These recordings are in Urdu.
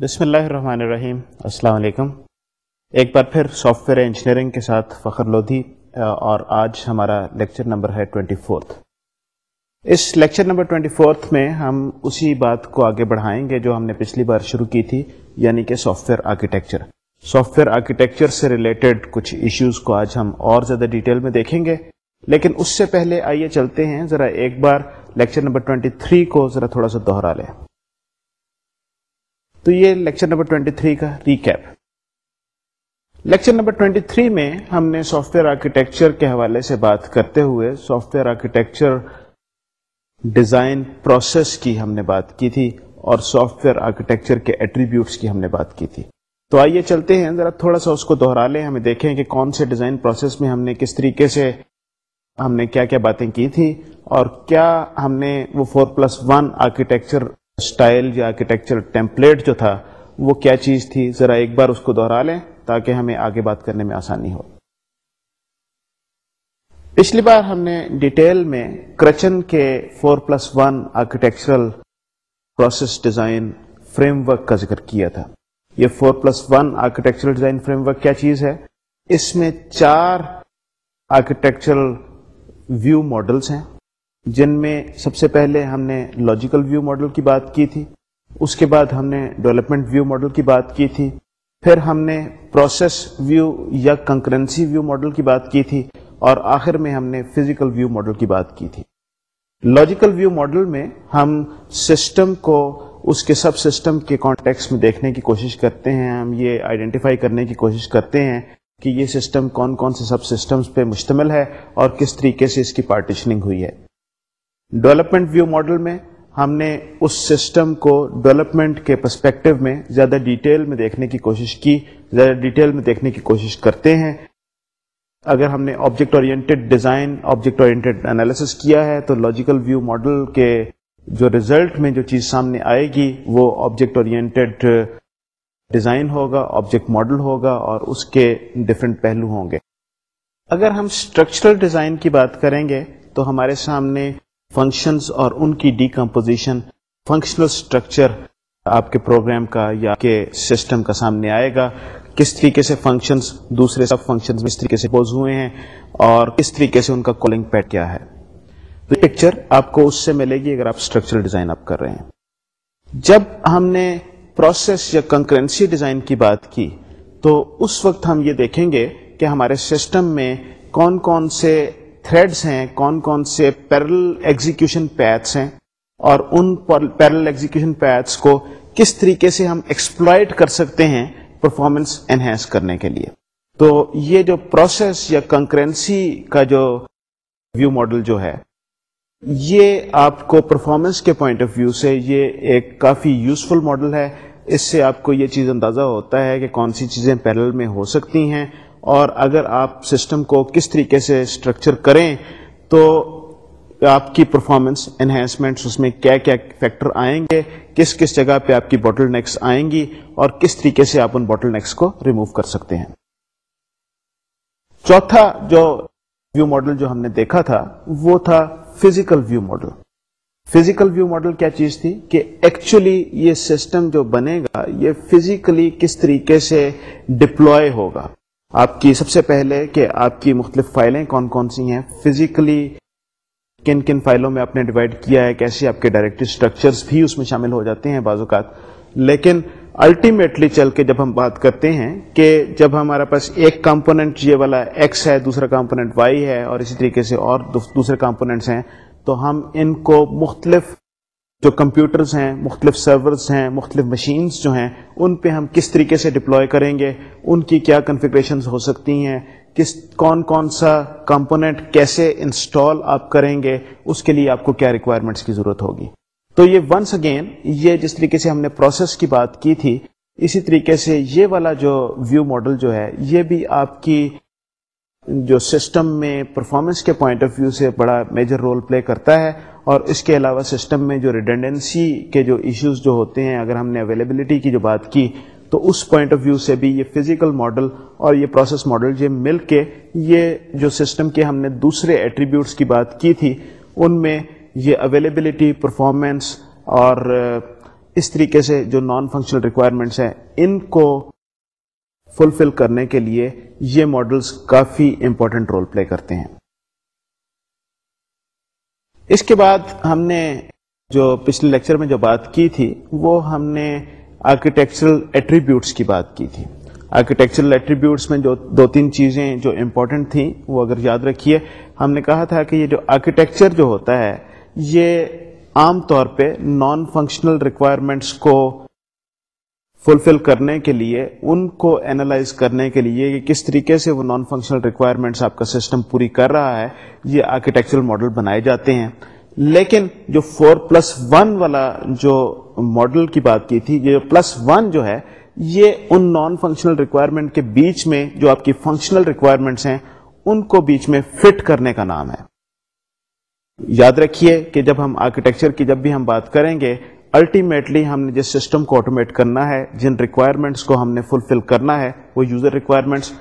بسم اللہ الرحمن الرحیم، السلام علیکم۔ ایک بار پھر سافٹ ویئر انجینئرنگ کے ساتھ فخر لودھی اور آج ہمارا لیکچر نمبر ہے ٹوینٹی فورتھ اس لیکچر نمبر ٹوینٹی فورتھ میں ہم اسی بات کو آگے بڑھائیں گے جو ہم نے پچھلی بار شروع کی تھی یعنی کہ software architecture software architecture سے ریلیٹڈ کچھ ایشوز کو آج ہم اور زیادہ ڈیٹیل میں دیکھیں گے۔ لیکن اس سے پہلے آئیے چلتے ہیں، ذرا ایک بار لیکچر نمبر ٹوینٹی تھری کو ذرا تھوڑا سا دوہرا لیں۔ تو یہ لیکچر نمبر 23 کا ریکیپ۔ لیکچر نمبر 23 میں ہم نے سافٹ ویئر آرکیٹیکچر کے حوالے سے بات کرتے ہوئے software architecture design process کی ہم نے بات کی تھی اور سافٹ ویئر آرکیٹیکچر کے ایٹریبیوٹس کی ہم نے بات کی تھی۔ تو آئیے چلتے ہیں، ذرا تھوڑا سا اس کو دوہرا لیں، ہمیں دیکھیں کہ کون سے ڈیزائن پروسیس میں ہم نے کس طریقے سے ہم نے کیا کیا باتیں کی تھی اور کیا ہم نے وہ four plus one architecture style یا آرکیٹیکچر ٹیمپلیٹ جو تھا، وہ کیا چیز تھی؟ ذرا ایک بار اس کو دوہرا لیں تاکہ ہمیں آگے بات کرنے میں آسانی ہو۔ پچھلی بار ہم نے ڈیٹیل میں کرچن کے four plus one architectural process design framework کا ذکر کیا تھا۔ یہ four plus one architectural design framework کیا چیز ہے؟ اس میں چار آرکیٹیکچرل ویو ماڈلس ہیں۔ جن میں سب سے پہلے ہم نے لاجیکل ویو ماڈل کی بات کی تھی، اس کے بعد ہم نے ڈیولپمنٹ ویو ماڈل کی بات کی تھی، پھر ہم نے پروسیس ویو یا کنکرنسی ویو ماڈل کی بات کی تھی، اور آخر میں ہم نے فزیکل ویو ماڈل کی بات کی تھی۔ لاجیکل ویو ماڈل میں ہم سسٹم کو اس کے سب سسٹم کے کانٹیکس میں دیکھنے کی کوشش کرتے ہیں، ہم یہ آئیڈینٹیفائی کرنے کی کوشش کرتے ہیں کہ یہ سسٹم کون کون سے سب سسٹمز پہ مشتمل ہے اور کس طریقے سے اس کی پارٹیشننگ ہوئی ہے۔ ڈیولپمنٹ ویو ماڈل میں ہم نے اس سسٹم کو ڈیولپمنٹ کے پرسپیکٹو میں زیادہ ڈیٹیل میں دیکھنے کی کوشش کی، زیادہ ڈیٹیل میں دیکھنے کی کوشش کرتے ہیں۔ اگر ہم نے object oriented design object oriented analysis کیا ہے تو لاجیکل ویو ماڈل کے جو ریزلٹ میں جو چیز سامنے آئے گی، وہ آبجیکٹ اورینٹیڈ ڈیزائن ہوگا آبجیکٹ ماڈل ہوگا اور اس کے ڈفرینٹ پہلو ہوں گے۔ اگر ہم اسٹرکچرل ڈیزائن کی بات کریں گے تو ہمارے سامنے فنکشنز اور ان کی ڈیکمپوزیشن فنکشنل اسٹرکچر آپ کے پروگرام کا یا کے سسٹم کا سامنے آئے گا۔ کس طریقے سے فنکشنز دوسرے سب فنکشنز اس طریقے سے پوز ہوئے ہیں اور کس طریقے سے ان کا کالنگ پیٹ کیا ہے۔ تو پکچر آپ کو اس سے ملے گی اگر آپ اسٹرکچرل ڈیزائن آپ کر رہے ہیں۔ جب ہم نے پروسیس یا کنکرنسی ڈیزائن کی بات کی، تو اس وقت ہم یہ دیکھیں گے کہ ہمارے سسٹم میں کون کون سے تھریڈس ہیں، کون کون سے پیرل ایگزیکشن پیتھس ہیں اور ان پیرل ایگزیکشن پیتھس کو کس طریقے سے ہم ایکسپلائٹ کر سکتے ہیں پرفارمنس انہینس کرنے کے لیے۔ تو یہ جو پروسیس یا کنکرنسی کا جو ویو ماڈل جو ہے، یہ آپ کو پرفارمنس کے پوائنٹ آف ویو سے یہ ایک کافی یوزفل ماڈل ہے۔ اس سے آپ کو یہ چیز اندازہ ہوتا ہے کہ کون سی چیزیں پیرل میں ہو سکتی ہیں۔ اور اگر آپ سسٹم کو کس طریقے سے اسٹرکچر کریں، تو آپ کی پرفارمنس انہینسمنٹس اس میں کیا کیا فیکٹر آئیں گے، کس کس جگہ پہ آپ کی بوٹل نیکس آئیں گی، اور کس طریقے سے آپ ان بوٹل نیکس کو ریموو کر سکتے ہیں۔ چوتھا جو ویو ماڈل جو ہم نے دیکھا تھا، وہ تھا physical view model physical view model کیا چیز تھی؟ کہ ایکچولی یہ سسٹم جو بنے گا، یہ فزیکلی کس طریقے سے ڈپلوائے ہوگا۔ آپ کی سب سے پہلے کہ آپ کی مختلف فائلیں کون کون سی ہیں؟ فزیکلی کن کن فائلوں میں آپ نے ڈیوائڈ کیا ہے؟ کیسے آپ کے ڈائریکٹری اسٹرکچرس بھی اس میں شامل ہو جاتے ہیں بعض اوقات؟ لیکن الٹیمیٹلی چل کے جب ہم بات کرتے ہیں کہ جب ہمارے پاس ایک کمپوننٹ یہ والا ایکس ہے، دوسرا کمپوننٹ وائی ہے اور اسی طریقے سے اور دوسرے کمپوننٹس ہیں، تو ہم ان کو مختلف جو کمپیوٹرز ہیں، مختلف سرورز ہیں، مختلف مشینز جو ہیں، ان پہ ہم کس طریقے سے ڈپلوائے کریں گے؟ ان کی کیا کنفیگریشنز ہو سکتی ہیں؟ کس، کون کون سا کمپوننٹ کیسے انسٹال آپ کریں گے؟ اس کے لیے آپ کو کیا ریکوائرمنٹس کی ضرورت ہوگی؟ تو یہ ونس اگین یہ جس طریقے سے ہم نے پروسیس کی بات کی تھی، اسی طریقے سے یہ والا جو ویو ماڈل جو ہے، یہ بھی آپ کی جو سسٹم میں پرفارمنس کے پوائنٹ آف ویو سے بڑا میجر رول پلے کرتا ہے اور اس کے علاوہ سسٹم میں جو ریڈنڈنسی کے جو ایشوز جو ہوتے ہیں، اگر ہم نے اویلیبلٹی کی جو بات کی، تو اس پوائنٹ آف ویو سے بھی یہ فزیکل ماڈل اور یہ پروسیس ماڈل یہ مل کے یہ جو سسٹم کے ہم نے دوسرے ایٹریبیوٹس کی بات کی تھی، ان میں یہ اویلیبلٹی پرفارمنس اور اس طریقے سے جو نان فنکشنل ریکوائرمنٹس ہیں، ان کو فلفل کرنے کے لیے یہ ماڈلس کافی امپورٹنٹ رول پلے کرتے ہیں۔ اس کے بعد ہم نے جو پچھلے لیکچر میں جو بات کی تھی، وہ ہم نے آرکیٹیکچرل ایٹریبیوٹس کی بات کی تھی۔ آرکیٹیکچرل ایٹریبیوٹس میں جو دو تین چیزیں جو امپورٹنٹ تھیں، وہ اگر یاد رکھیے، ہم نے کہا تھا کہ یہ جو آرکیٹیکچر جو ہوتا ہے، یہ عام طور پہ نان فنکشنل ریکوائرمنٹس کو فلفل کرنے کے لیے، ان کو اینالائز کرنے کے لیے کہ کس طریقے سے وہ نان فنکشنل ریکوائرمنٹس آپ کا سسٹم پوری کر رہا ہے، یہ آرکیٹیکچرل ماڈل بنائے جاتے ہیں۔ لیکن جو فور پلس ون والا جو ماڈل کی بات کی تھی، یہ پلس ون جو ہے، یہ ان نان فنکشنل ریکوائرمنٹ کے بیچ میں جو آپ کی فنکشنل ریکوائرمنٹس ہیں، ان کو بیچ میں فٹ کرنے کا نام ہے۔ یاد رکھیے کہ جب ہم آرکیٹیکچر کی جب بھی ہم بات کریں گے الٹیمیٹلی ہم نے جس سسٹم کو آٹومیٹ کرنا ہے، جن ریکوائرمنٹس کو ہم نے فلفل کرنا ہے، وہ یوزر ریکوائرمنٹس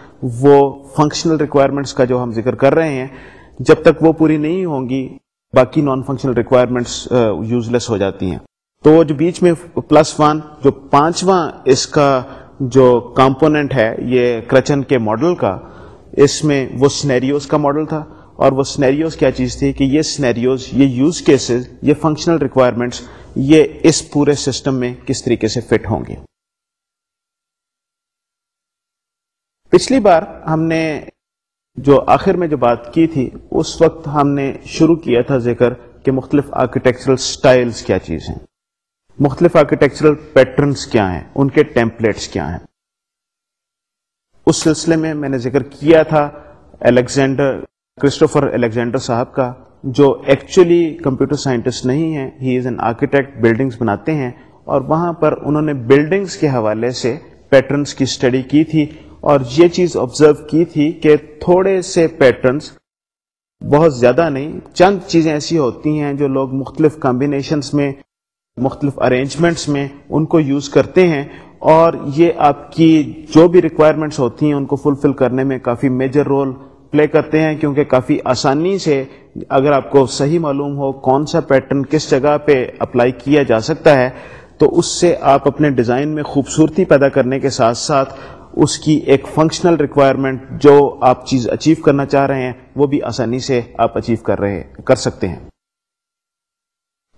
وہ فنکشنل ریکوائرمنٹس کا جو ہم ذکر کر رہے ہیں، جب تک وہ پوری نہیں ہوں گی، باقی non functional requirements useless ہو جاتی ہیں۔ تو جو بیچ میں پلس ون جو پانچواں اس کا جو کمپوننٹ ہے، یہ کرچن کے ماڈل کا، اس میں وہ سنیریوز کا ماڈل تھا۔ اور وہ سنیریوز کیا چیز تھی کہ یہ سنیریوز یہ یوز کیسز یہ فنکشنل ریکوائرمنٹس یہ اس پورے سسٹم میں کس طریقے سے فٹ ہوں گے۔ پچھلی بار ہم نے جو آخر میں جو بات کی تھی، اس وقت ہم نے شروع کیا تھا ذکر کہ مختلف آرکیٹیکچرل سٹائلز کیا چیز ہیں۔ مختلف آرکیٹیکچرل پیٹرنس کیا ہیں؟ ان کے ٹیمپلیٹس کیا ہیں؟ اس سلسلے میں میں نے ذکر کیا تھا الیگزینڈر کرسٹوفر الیگزینڈر صاحب کا، جو ایکچولی کمپیوٹر سائنٹسٹ نہیں ہے he is an architect buildings بناتے ہیں، اور وہاں پر انہوں نے بلڈنگس کے حوالے سے پیٹرنس کی اسٹڈی کی تھی، اور یہ چیز آبزرو کی تھی کہ تھوڑے سے پیٹرنس بہت زیادہ نہیں، چند چیزیں ایسی ہوتی ہیں جو لوگ مختلف کمبینیشنس میں، مختلف ارینجمنٹس میں ان کو یوز کرتے ہیں، اور یہ آپ کی جو بھی ریکوائرمنٹس ہوتی ہیں ان کو فلفل کرنے میں کافی میجر رول پلے کرتے ہیں کیونکہ کافی آسانی سے اگر آپ کو صحیح معلوم ہو کون سا پیٹرن کس جگہ پہ اپلائی کیا جا سکتا ہے، تو اس سے آپ اپنے ڈیزائن میں خوبصورتی پیدا کرنے کے ساتھ ساتھ اس کی ایک فنکشنل ریکوائرمنٹ جو آپ چیز اچیو کرنا چاہ رہے ہیں، وہ بھی آسانی سے آپ اچیو کر رہے، کر سکتے ہیں۔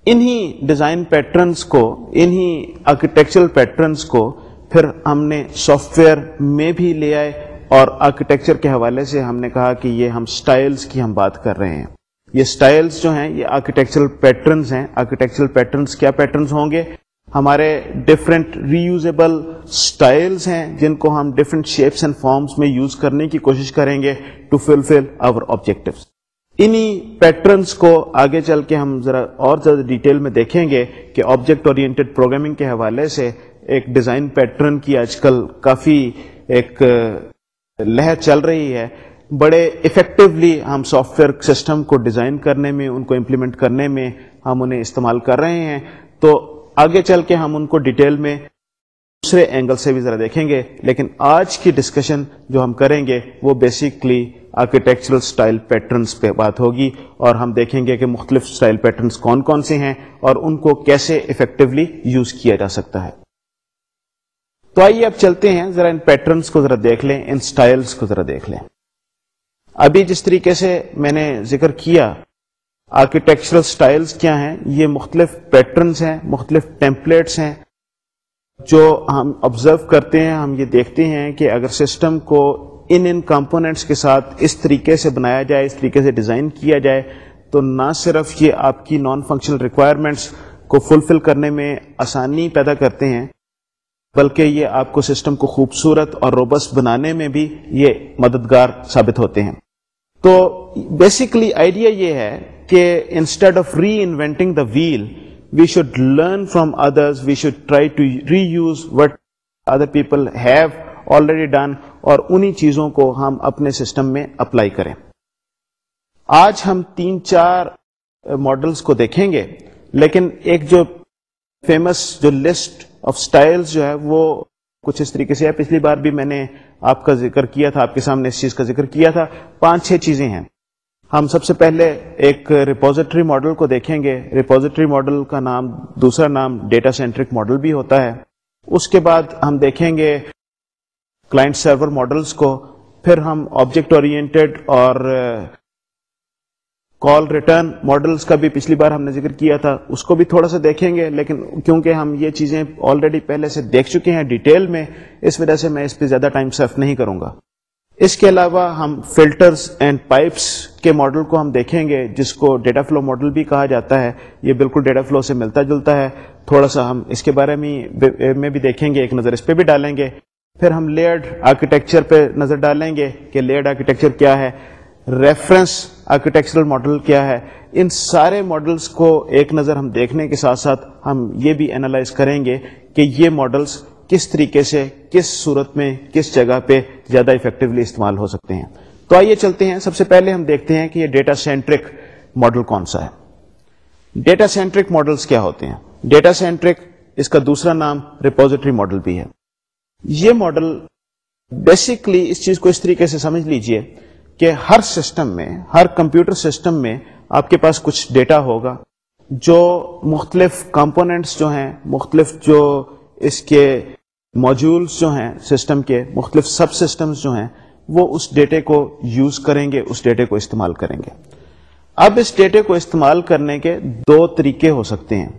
انہی ڈیزائن پیٹرنس کو، انہی آرکیٹیکچرل پیٹرنس کو پھر ہم نے سافٹ ویئر میں بھی لے آئے۔ اور آرکیٹیکچر کے حوالے سے ہم نے کہا کہ یہ ہم سٹائلز کی ہم بات کر رہے ہیں۔ یہ سٹائلز جو ہیں، یہ آرکیٹیکچرل پیٹرنز ہیں۔ آرکیٹیکچرل پیٹرنز کیا پیٹرنز ہوں گے؟ ہمارے ڈفرینٹ ری یوزیبل سٹائلز ہیں جن کو ہم ڈفرینٹ شیپس اینڈ فارمز میں یوز کرنے کی کوشش کریں گے ٹو فلفل آور آبجیکٹو انہی پیٹرنس کو آگے چل کے ہم ذرا اور زیادہ ڈیٹیل میں دیکھیں گے کہ آبجیکٹ اورینٹیڈ پروگرامنگ کے حوالے سے ایک ڈیزائن پیٹرن کی آج کل کافی ایک لہر چل رہی ہے۔ بڑے افیکٹولی ہم سافٹ ویئر سسٹم کو ڈیزائن کرنے میں، ان کو امپلیمنٹ کرنے میں ہم انہیں استعمال کر رہے ہیں۔ تو آگے چل کے ہم ان کو ڈیٹیل میں دوسرے اینگل سے بھی ذرا دیکھیں گے۔ لیکن آج کی ڈسکشن جو ہم کریں گے، وہ بیسکلی آرکیٹیکچرل سٹائل پیٹرنس پہ بات ہوگی۔ اور ہم دیکھیں گے کہ مختلف سٹائل پیٹرنس کون کون سے ہیں اور ان کو کیسے افیکٹولی یوز کیا جا سکتا ہے۔ تو آئیے اب چلتے ہیں، ذرا ان پیٹرنس کو ذرا دیکھ لیں، ان سٹائلز کو ذرا دیکھ لیں۔ ابھی جس طریقے سے میں نے ذکر کیا آرکیٹیکچرل سٹائلز کیا ہیں، یہ مختلف پیٹرنس ہیں، مختلف ٹیمپلیٹس ہیں۔ جو ہم آبزرو کرتے ہیں، ہم یہ دیکھتے ہیں کہ اگر سسٹم کو ان ان کمپوننٹس کے ساتھ اس طریقے سے بنایا جائے، اس طریقے سے ڈیزائن کیا جائے، تو نہ صرف یہ آپ کی نان فنکشنل ریکوائرمنٹس کو فلفل کرنے میں آسانی پیدا کرتے ہیں بلکہ یہ آپ کو سسٹم کو خوبصورت اور روبس بنانے میں بھی یہ مددگار ثابت ہوتے ہیں۔ تو بیسکلی آئیڈیا یہ ہے کہ instead of reinventing the wheel we should learn from others we should try to reuse what other people have already done اور انہی چیزوں کو ہم اپنے سسٹم میں اپلائی کریں۔ آج ہم تین چار ماڈلس کو دیکھیں گے، لیکن ایک جو فیمس جو لسٹ آف سٹائل جو ہے وہ کچھ اس طریقے سے ہے۔ پچھلی بار بھی میں نے آپ کا ذکر کیا تھا، آپ کے سامنے اس چیز کا ذکر کیا تھا۔ پانچ چھ چیزیں ہیں۔ ہم سب سے پہلے ایک ریپوزیٹری ماڈل کو دیکھیں گے۔ ریپوزیٹری ماڈل کا نام، دوسرا نام ڈیٹا سینٹرک ماڈل بھی ہوتا ہے۔ اس کے بعد ہم دیکھیں گے کلائنٹ سرور ماڈلس کو۔ پھر ہم آبجیکٹ اورینٹیڈ اور کال ریٹرن ماڈلس کا بھی پچھلی بار ہم نے ذکر کیا تھا، اس کو بھی تھوڑا سا دیکھیں گے، لیکن کیونکہ ہم یہ چیزیں آلریڈی پہلے سے دیکھ چکے ہیں ڈیٹیل میں، اس وجہ سے میں اس پہ زیادہ ٹائم صرف نہیں کروں گا۔ اس کے علاوہ ہم فلٹرز اینڈ پائپس کے ماڈل کو ہم دیکھیں گے، جس کو ڈیٹا فلو ماڈل بھی کہا جاتا ہے۔ یہ بالکل ڈیٹا فلو سے ملتا جلتا ہے۔ تھوڑا سا ہم اس کے بارے میں بھی دیکھیں گے، ایک نظر اس پہ بھی ڈالیں گے۔ پھر ہم لیئرڈ آرکیٹیکچر پہ نظر ڈالیں گے کہ لیئرڈ آرکیٹیکچر کیا ہے۔ ریفرنس آرکیٹیکچرل ماڈل کیا ہے، ان سارے ماڈلس کو ایک نظر ہم دیکھنے کے ساتھ ساتھ ہم یہ بھی اینالائز کریں گے کہ یہ ماڈلس کس طریقے سے، کس صورت میں، کس جگہ پہ زیادہ افیکٹولی استعمال ہو سکتے ہیں۔ تو آئیے چلتے ہیں۔ سب سے پہلے ہم دیکھتے ہیں کہ یہ ڈیٹا سینٹرک ماڈل کون سا ہے۔ ڈیٹا سینٹرک ماڈلس کیا ہوتے ہیں۔ ڈیٹا سینٹرک اس کا دوسرا نام ریپوزیٹری ماڈل بھی ہے۔ یہ ماڈل بیسکلی اس چیز کو اس طریقے سے سمجھ لیجیے کہ ہر سسٹم میں، ہر کمپیوٹر سسٹم میں آپ کے پاس کچھ ڈیٹا ہوگا جو مختلف کمپوننٹس جو ہیں، مختلف جو اس کے موجولس جو ہیں سسٹم کے، مختلف سب سسٹمز جو ہیں، وہ اس ڈیٹے کو یوز کریں گے، اس ڈیٹے کو استعمال کریں گے۔ اب اس ڈیٹے کو استعمال کرنے کے دو طریقے ہو سکتے ہیں۔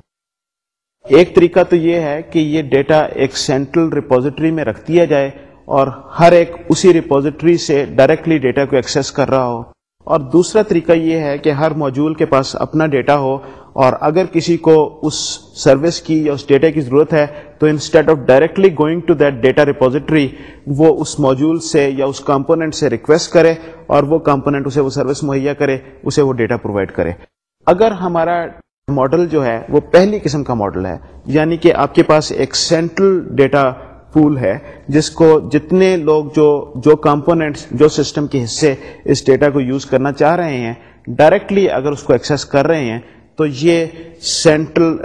ایک طریقہ تو یہ ہے کہ یہ ڈیٹا ایک سینٹرل ریپوزیٹری میں رکھ دیا جائے اور ہر ایک اسی ریپوزیٹری سے ڈائریکٹلی ڈیٹا کو ایکسیس کر رہا ہو۔ اور دوسرا طریقہ یہ ہے کہ ہر موجول کے پاس اپنا ڈیٹا ہو، اور اگر کسی کو اس سروس کی یا اس ڈیٹا کی ضرورت ہے، تو instead of directly going to that data repository وہ اس موجول سے یا اس کمپوننٹ سے ریکویسٹ کرے، اور وہ کمپوننٹ اسے وہ سروس مہیا کرے، اسے وہ ڈیٹا پرووائڈ کرے۔ اگر ہمارا ماڈل جو ہے، وہ پہلی قسم کا ماڈل ہے یعنی کہ آپ کے پاس ایک سینٹرل ڈیٹا پول ہے، جس کو جتنے لوگ جو جو کمپوننٹس، جو سسٹم کے حصے اس ڈیٹا کو یوز کرنا چاہ رہے ہیں، ڈائریکٹلی اگر اس کو ایکسیس کر رہے ہیں، تو یہ سینٹرل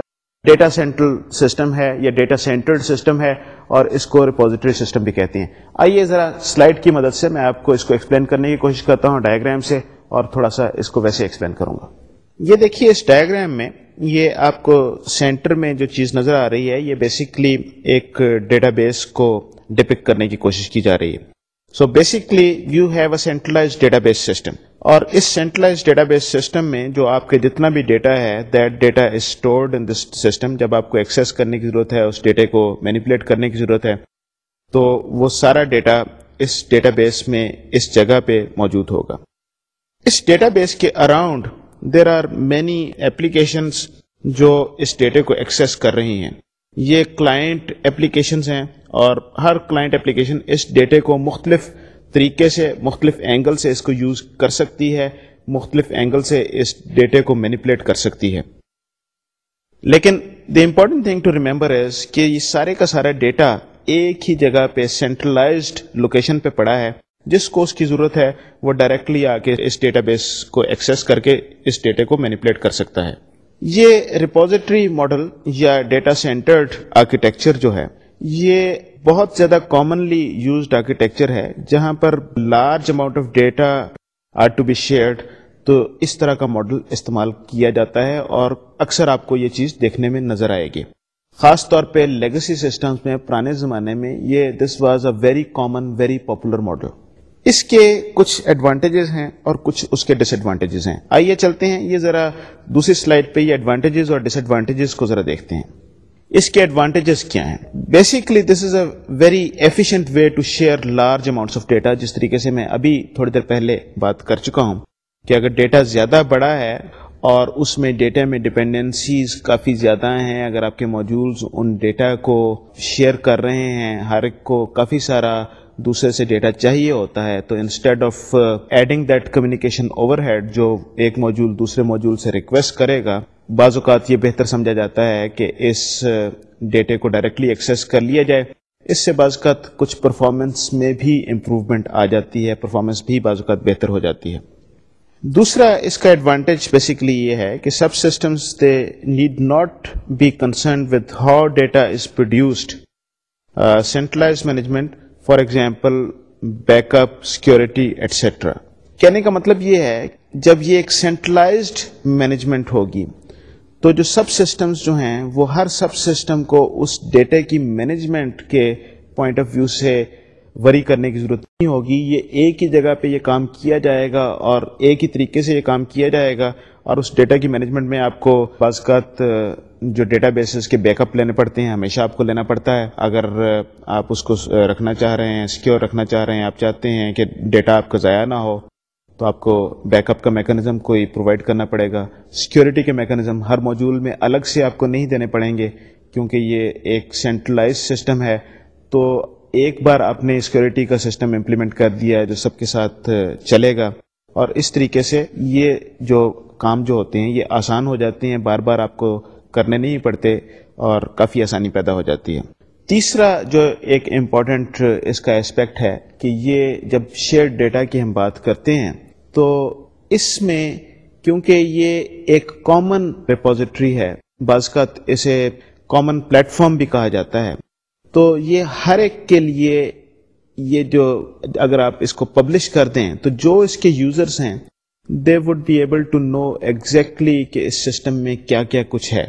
ڈیٹا سینٹرل سسٹم ہے، یا ڈیٹا سینٹرڈ سسٹم ہے، اور اس کو ریپوزیٹری سسٹم بھی کہتے ہیں۔ آئیے ذرا سلائڈ کی مدد سے میں آپ کو اس کو ایکسپلین کرنے کی کوشش کرتا ہوں ڈائگرام سے، اور تھوڑا سا اس کو ویسے ایکسپلین کروں گا۔ یہ دیکھیے اس ڈائگرام میں یہ آپ کو سینٹر میں جو چیز نظر آ رہی ہے، یہ بیسکلی ایک ڈیٹا بیس کو ڈپک کرنے کی کوشش کی جا رہی ہے۔ So basically you have a centralize database system اور اس سینٹرلائز ڈیٹا بیس سسٹم میں جو آپ کے جتنا بھی ڈیٹا ہے that data is stored in this system جب آپ کو ایکسیس کرنے کی ضرورت ہے، اس ڈیٹا کو مینیپولیٹ کرنے کی ضرورت ہے، تو وہ سارا ڈیٹا اس ڈیٹا بیس میں اس جگہ پہ موجود ہوگا۔ اس ڈیٹا بیس کے around there are many applications جو اس ڈیٹے کو ایکسیس کر رہی ہیں۔ یہ کلائنٹ اپلیکیشنز ہیں اور ہر کلائنٹ اپلیکیشن اس ڈیٹے کو مختلف طریقے سے، مختلف اینگل سے اس کو یوز کر سکتی ہے، مختلف اینگل سے اس ڈیٹے کو مینیپولیٹ کر سکتی ہے۔ لیکن the important thing to remember is کہ یہ سارے کا سارا ڈیٹا ایک ہی جگہ پہ سینٹرلائزڈ لوکیشن پہ پڑا ہے۔ جس کو اس کی ضرورت ہے، وہ ڈائریکٹلی آ کے اس ڈیٹا بیس کو ایکسیس کر کے اس ڈیٹا کو مینیپولیٹ کر سکتا ہے۔ یہ ریپوزیٹری ماڈل یا ڈیٹا سینٹرڈ آرکیٹیکچر جو ہے، یہ بہت زیادہ کامنلی یوزڈ آرکیٹیکچر ہے، جہاں پر large amount of data are to be shared تو اس طرح کا ماڈل استعمال کیا جاتا ہے اور اکثر آپ کو یہ چیز دیکھنے میں نظر آئے گی۔ خاص طور پہ لیگسی سسٹمز میں، پرانے زمانے میں یہ this was a very common very popular model اس کے کچھ ایڈوانٹیجز ہیں اور کچھ اس کے ڈس ایڈوانٹیجز ہیں۔ آئیے چلتے ہیں، یہ ذرا دوسری سلائڈ پہ یہ ایڈوانٹیجز اور ڈس ایڈوانٹیجز کو ذرا دیکھتے ہیں۔ اس کے ایڈوانٹیجز کیا ہیں؟ Basically this is a very efficient way to share large amounts of data جس طریقے سے میں ابھی تھوڑی دیر پہلے بات کر چکا ہوں کہ اگر ڈیٹا زیادہ بڑا ہے اور اس میں ڈیٹا میں ڈپینڈنسیز کافی زیادہ ہیں، اگر آپ کے موجود ان ڈیٹا کو شیئر کر رہے ہیں، ہر ایک کو کافی سارا دوسرے سے ڈیٹا چاہیے ہوتا ہے، تو instead of adding that communication overhead جو ایک موجود دوسرے موجود سے ریکویسٹ کرے گا، بعض اوقات یہ بہتر سمجھا جاتا ہے کہ اس uh, ڈیٹے کو ڈائریکٹلی ایکسیس کر لیا جائے۔ اس سے بعض اوقات کچھ پرفارمنس میں بھی امپروومنٹ آ جاتی ہے پرفارمنس بھی بعض اوقات بہتر ہو جاتی ہے۔ دوسرا، اس کا ایڈوانٹیج بیسکلی یہ ہے کہ subsystems they need not be concern with how data is produced centralise management for example, backup security etcetera کہنے کا مطلب یہ ہے، جب یہ ایک سینٹرلائزڈ مینجمنٹ ہوگی، تو جو سب سسٹمز جو ہیں، وہ ہر سب سسٹم کو اس ڈیٹا کی مینجمنٹ کے پوائنٹ آف ویو سے وری کرنے کی ضرورت نہیں ہوگی، یہ ایک ہی جگہ پہ یہ کام کیا جائے گا اور ایک ہی طریقے سے یہ کام کیا جائے گا اور اس ڈیٹا کی مینجمنٹ میں آپ کو بعض جو ڈیٹا بیسز کے بیک اپ لینے پڑتے ہیں، ہمیشہ آپ کو لینا پڑتا ہے۔ اگر آپ اس کو رکھنا چاہ رہے ہیں سیکیور رکھنا چاہ رہے ہیں، آپ چاہتے ہیں کہ ڈیٹا آپ کا ضائع نہ ہو، تو آپ کو بیک اپ کا میکانزم کوئی پرووائڈ کرنا پڑے گا۔ سیکیورٹی کے میکانزم ہر موجول میں الگ سے آپ کو نہیں دینے پڑیں گے، کیونکہ یہ ایک سینٹرلائز سسٹم ہے۔ تو ایک بار آپ نے سیکورٹی کا سسٹم امپلیمنٹ کر دیا ہے جو سب کے ساتھ چلے گا اور اس طریقے سے یہ جو کام جو ہوتے ہیں یہ آسان ہو جاتے ہیں، بار بار آپ کو کرنے نہیں پڑتے اور کافی آسانی پیدا ہو جاتی ہے۔ تیسرا جو ایک امپورٹنٹ اس کا اسپیکٹ ہے کہ یہ جب شیئر ڈیٹا کی ہم بات کرتے ہیں تو اس میں کیونکہ یہ ایک کامن ریپوزیٹری ہے، بعض کا اسے کامن پلیٹ فارم بھی کہا جاتا ہے۔ تو یہ ہر ایک کے لیے یہ جو اگر آپ اس کو پبلش کر دیں تو جو اس کے یوزرس ہیں they would be able to know exactly کہ اس سسٹم میں کیا کیا کچھ ہے.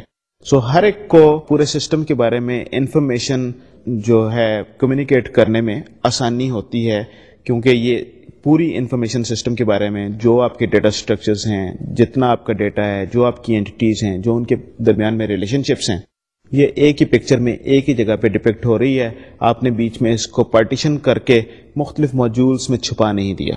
سو so, ہر ایک کو پورے سسٹم کے بارے میں انفارمیشن جو ہے کمیونیکیٹ کرنے میں آسانی ہوتی ہے کیونکہ یہ پوری انفارمیشن سسٹم کے بارے میں جو آپ کے ڈیٹا اسٹرکچرز ہیں جتنا آپ کا ڈیٹا ہے جو آپ کی اینٹیز ہیں جو ان کے درمیان میں ریلیشن شپس ہیں یہ ایک ہی پکچر میں ایک ہی جگہ پہ ڈپیکٹ ہو رہی ہے۔ آپ نے بیچ میں اس کو پارٹیشن کر کے مختلف موجولس میں چھپا نہیں دیا۔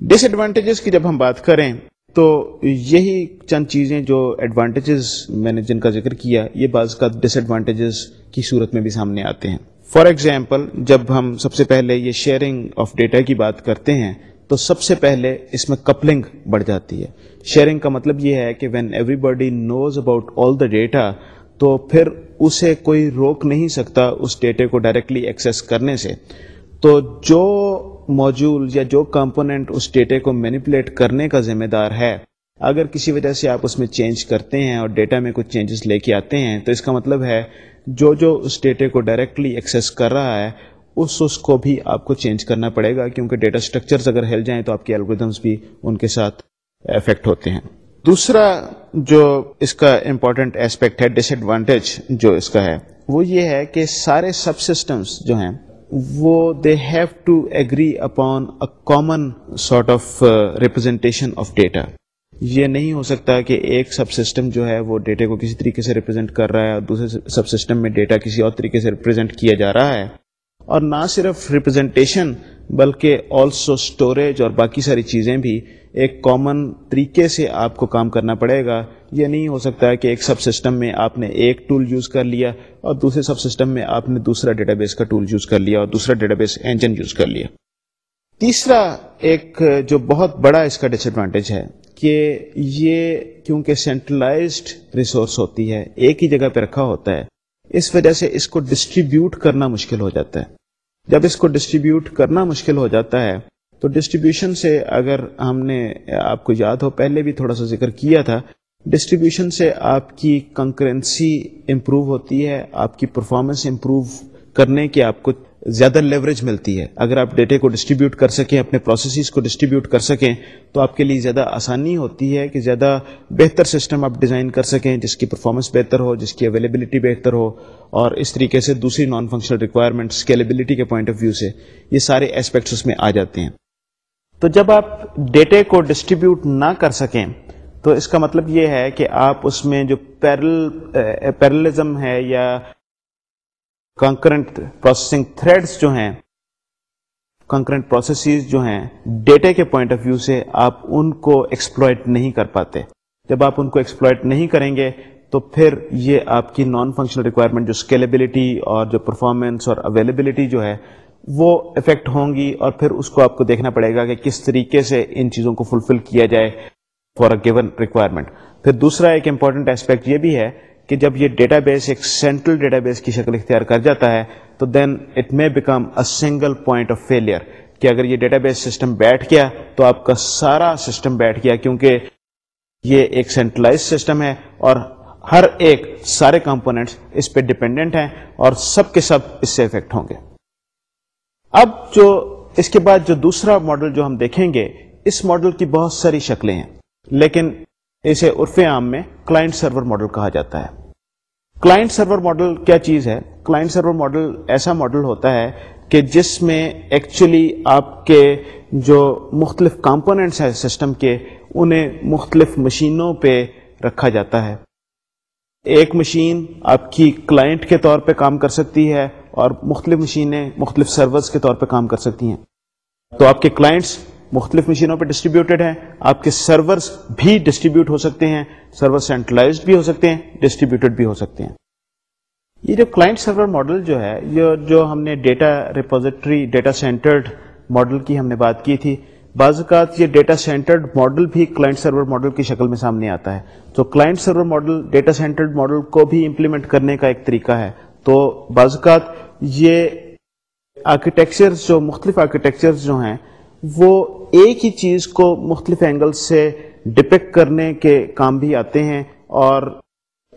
ڈس ایڈوانٹیجز کی جب ہم بات کریں تو یہی چند چیزیں جو ایڈوانٹیجز میں نے جن کا ذکر کیا، یہ بعض کا ڈس ایڈوانٹیجز کی صورت میں بھی سامنے آتے ہیں۔ فار ایگزامپل جب ہم سب سے پہلے یہ شیئرنگ آف ڈیٹا کی بات کرتے ہیں، تو سب سے پہلے اس میں کپلنگ بڑھ جاتی ہے۔ شیئرنگ کا مطلب یہ ہے کہ when everybody knows about all the data تو پھر اسے کوئی روک نہیں سکتا اس ڈیٹے کو ڈائریکٹلی ایکسیس کرنے سے۔ تو جو موجول یا جو کمپوننٹ اس ڈیٹے کو مینیپولیٹ کرنے کا ذمہ دار ہے، اگر کسی وجہ سے آپ اس میں چینج کرتے ہیں اور ڈیٹا میں کچھ چینجز لے کے آتے ہیں، تو اس کا مطلب ہے جو جو اس ڈیٹے کو ڈائریکٹلی ایکسیس کر رہا ہے، اس اس کو بھی آپ کو چینج کرنا پڑے گا، کیونکہ ڈیٹا اسٹرکچرز اگر ہل جائیں تو آپ کے الگریدمس بھی ان کے ساتھ افیکٹ ہوتے ہیں۔ دوسرا جو اس کا امپورٹنٹ ایسپیکٹ ہے ڈس ایڈوانٹیج جو اس کا ہے، وہ یہ ہے کہ سارے سب سسٹمس جو ہیں، وہ they have to agree upon a common sort of representation of data یہ نہیں ہو سکتا کہ ایک سب سسٹم جو ہے وہ ڈیٹا کو کسی طریقے سے ریپرزینٹ کر رہا ہے اور دوسرے سب سسٹم میں ڈیٹا کسی اور طریقے سے ریپرزینٹ کیا جا رہا ہے. اور نہ صرف ریپرزینٹیشن بلکہ آلسو اسٹوریج اور باقی ساری چیزیں بھی ایک کامن طریقے سے آپ کو کام کرنا پڑے گا۔ یہ نہیں ہو سکتا کہ ایک سب سسٹم میں آپ نے ایک ٹول یوز کر لیا اور دوسرے سب سسٹم میں آپ نے دوسرا ڈیٹا بیس کا ٹول یوز کر لیا اور دوسرا ڈیٹا بیس انجن یوز کر لیا۔ تیسرا ایک جو بہت بڑا اس کا ڈس ایڈوانٹیج ہے کہ یہ کیونکہ سینٹرلائزڈ ریسورس ہوتی ہے، ایک ہی جگہ پہ رکھا ہوتا ہے، اس وجہ سے اس کو ڈسٹریبیوٹ کرنا مشکل ہو جاتا ہے۔ جب اس کو ڈسٹریبیوٹ کرنا مشکل ہو جاتا ہے تو ڈسٹریبیوشن سے اگر ہم نے آپ کو یاد ہو، پہلے بھی تھوڑا سا ذکر کیا تھا ڈسٹریبیوشن سے آپ کی کنکرنسی امپروو ہوتی ہے، آپ کی پرفارمنس امپروو کرنے کے آپ کو زیادہ لیوریج ملتی ہے۔ اگر آپ ڈیٹے کو ڈسٹریبیوٹ کر سکیں، اپنے پروسیسز کو ڈسٹریبیوٹ کر سکیں، تو آپ کے لیے زیادہ آسانی ہوتی ہے کہ زیادہ بہتر سسٹم آپ ڈیزائن کر سکیں، جس کی پرفارمنس بہتر ہو، جس کی اویلیبلٹی بہتر ہو، اور اس طریقے سے دوسری نان فنکشنل ریکوائرمنٹ اسکیلیبلٹی کے پوائنٹ آف ویو سے یہ سارے اسپیکٹس اس میں آ جاتے ہیں۔ تو جب آپ ڈیٹے کو ڈسٹریبیوٹ نہ کر سکیں، تو اس کا مطلب یہ ہے کہ آپ اس میں جو پیرل پیرلزم ہے یا کنکرنٹ پروسیسنگ تھریڈس جو ہیں، کنکرنٹ پروسیسز جو ہیں ڈیٹا کے پوائنٹ آف ویو سے آپ ان کو ایکسپلوئٹ نہیں کر پاتے۔ جب آپ ان کو ایکسپلوئٹ نہیں کریں گے، تو پھر یہ آپ کی نان فنکشنل ریکوائرمنٹ جو اسکیلیبلٹی اور جو پرفارمنس اور اویلیبلٹی جو ہے وہ افیکٹ ہوں گی اور پھر اس کو آپ کو دیکھنا پڑے گا کہ کس طریقے سے ان چیزوں کو فلفل کیا جائے فار اے گیون ریکوائرمنٹ پھر دوسرا ایک امپورٹنٹ اسپیکٹ یہ بھی ہے کہ جب یہ ڈیٹا بیس ایک سینٹرل ڈیٹا بیس کی شکل اختیار کر جاتا ہے، تو then it may become a single point of failure کہ اگر یہ ڈیٹا بیس سسٹم بیٹھ گیا، تو آپ کا سارا سسٹم بیٹھ گیا، کیونکہ یہ ایک سینٹرلائز سسٹم ہے اور ہر ایک سارے کمپونیٹس اس پہ ڈپینڈنٹ ہیں اور سب کے سب اس سے افیکٹ ہوں گے۔ اب جو اس کے بعد جو دوسرا ماڈل جو ہم دیکھیں گے، اس ماڈل کی بہت ساری شکلیں ہیں۔ لیکن اسے عرف عام میں کلائنٹ سرور ماڈل کہا جاتا ہے۔ کلائنٹ سرور ماڈل کیا چیز ہے؟ کلائنٹ سرور ماڈل ایسا ماڈل ہوتا ہے کہ جس میں ایکچولی آپ کے جو مختلف کمپوننٹس ہیں سسٹم کے، انہیں مختلف مشینوں پہ رکھا جاتا ہے۔ ایک مشین آپ کی کلائنٹ کے طور پہ کام کر سکتی ہے اور مختلف مشینیں مختلف سرورز کے طور پہ کام کر سکتی ہیں۔ تو آپ کے کلائنٹس مختلف مشینوں پہ ڈسٹریبیوٹیڈ ہیں، آپ کے سرورز بھی ڈسٹریبیوٹ ہو سکتے ہیں سرور سینٹرلائزڈ بھی ہو سکتے ہیں ڈسٹریبیوٹیڈ بھی ہو سکتے ہیں۔ یہ جو کلائنٹ سرور ماڈل جو ہے، یہ جو ہم نے data repository data centred model کی ہم نے بات کی تھی، بعض اوقات یہ ڈیٹا سینٹرڈ ماڈل بھی کلائنٹ سرور ماڈل کی شکل میں سامنے آتا ہے۔ تو client server model data centred model کو بھی امپلیمنٹ کرنے کا ایک طریقہ ہے۔ تو بعض اوقات یہ آرکیٹیکچر جو مختلف آرکیٹیکچر جو ہیں، وہ ایک ہی چیز کو مختلف اینگل سے ڈپیکٹ کرنے کے کام بھی آتے ہیں اور